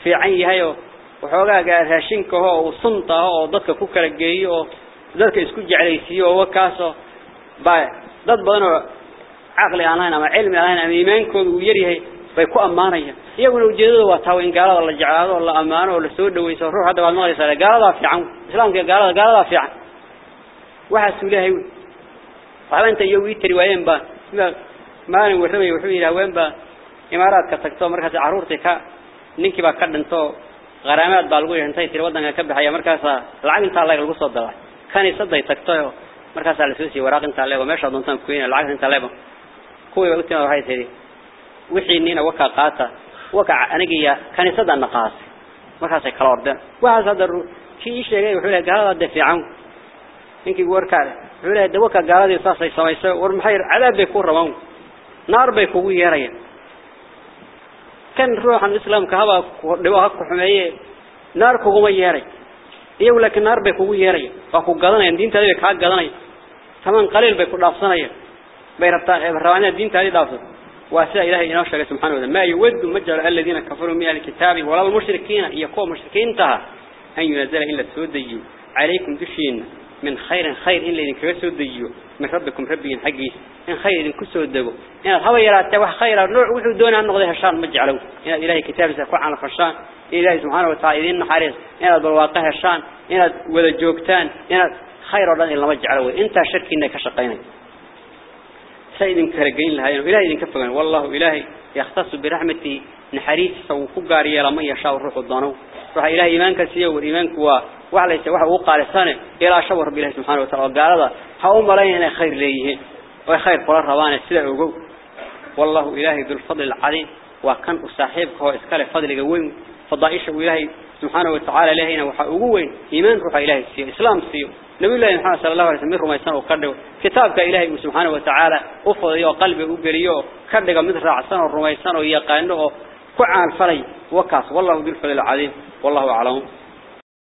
A: في عيني هايو وحوغا قال هاشينك هو وصنطة هو ضدك كوكا لقيه ضدك اسكو جعليسيه وكاسو باي ضد بدن عقلي أنا أما علمي أنا أما إيمانكم ويريه bay ku amaanayaan iyaguna ujeedadu waa taa in gaalada la jeclaado oo la amaano oo la soo dhaweyso ruux hadda waad maqlaysaa gaalada fiican islaamka gaalada gaalada fiican waxa suulahay waxa inta iyo wii tiri waayeen ba sida maalin warramay wuxuu yiraahdaa ween ba imaaraadka tagto markaas caruurtii ka ninkii baa ka dhinto qaraamaad baa lagu yintay tiri wadanka ka baxaya markaas lacag inta laga soo dalay kaniisaday tagto markaas la soo siiyay waraaq inta leeyo meesha doontaan ku inay lacag inta leeyo kuwii u timaad waxay tiri wixii nina waka qaata waka aniga kaniisada naqaas markaas ay kala ordeen waxa hadda kii sheegay wuxuu leeyahay gaalada dafiican ninkii warkaale wuxuu leeyahay dawaka gaaladii saasay samaysay war maxay cadaab bay ku rabaan نار بي كوغو ييريا كان روح الإسلام كهبا دبا كخميه نار كوغو ييري إيو لكن نار بي كوغو ييريا واكو غادن دينتا دي كا غادن ثمن قليل بي كو دافسانيا بي رتا روانا دينتا دي دافس واسع إلهي إنه شغله سبحانه وتعالى. ما يود مجر الذين كفروا من الكتاب ولا المشركين يكون مشركين تها. أن ينزل إلا تسودي عليكم تشين. من خير خير إن كسر ديو من ربكم ربي حقي إن خير إن كسر دجو إن هو يرى توا خير نوع وحده دون أن نقضي هشان مجعلوا إن إلهي كتاب سكوا عن خشان. إلهي سبحانه وتعالى إن حارس إن بالواقع هشان. إن ولا جوكتان إن خير الله إلا مجعلوا أنت شرك إنك شقينا سيد كرجين لها إلهي إن كفجان والله إلهي يختص برحمته نحريس وفقاري لما يشاء الروح الضانو. روح إلهي إيمانك سيه وإيمانك هو وعلى سواء وقال الثاني إلى شور رب الله سبحانه وتعالى. قال هذا حوم لين خير ليه؟ وخير قرار روان السلع وجو والله إلهي ذو الفضل العظيم وكان صاحبك هو إسكال فضل جوين فضائش إلهي سبحانه وتعالى لهنا وحقوين إيمان روح إلهي سيه إسلام سيه نبي الله محمد صلى الله عليه وسلم رمى يسان وقرده. كتابك إلهي سبحانه وتعالى أفضل وقلبه وقريه. كرده مثل رعسان ورمى يسان ويقانه كعان فري وكاس والله ذو الفضل العظيم. والله أعلم.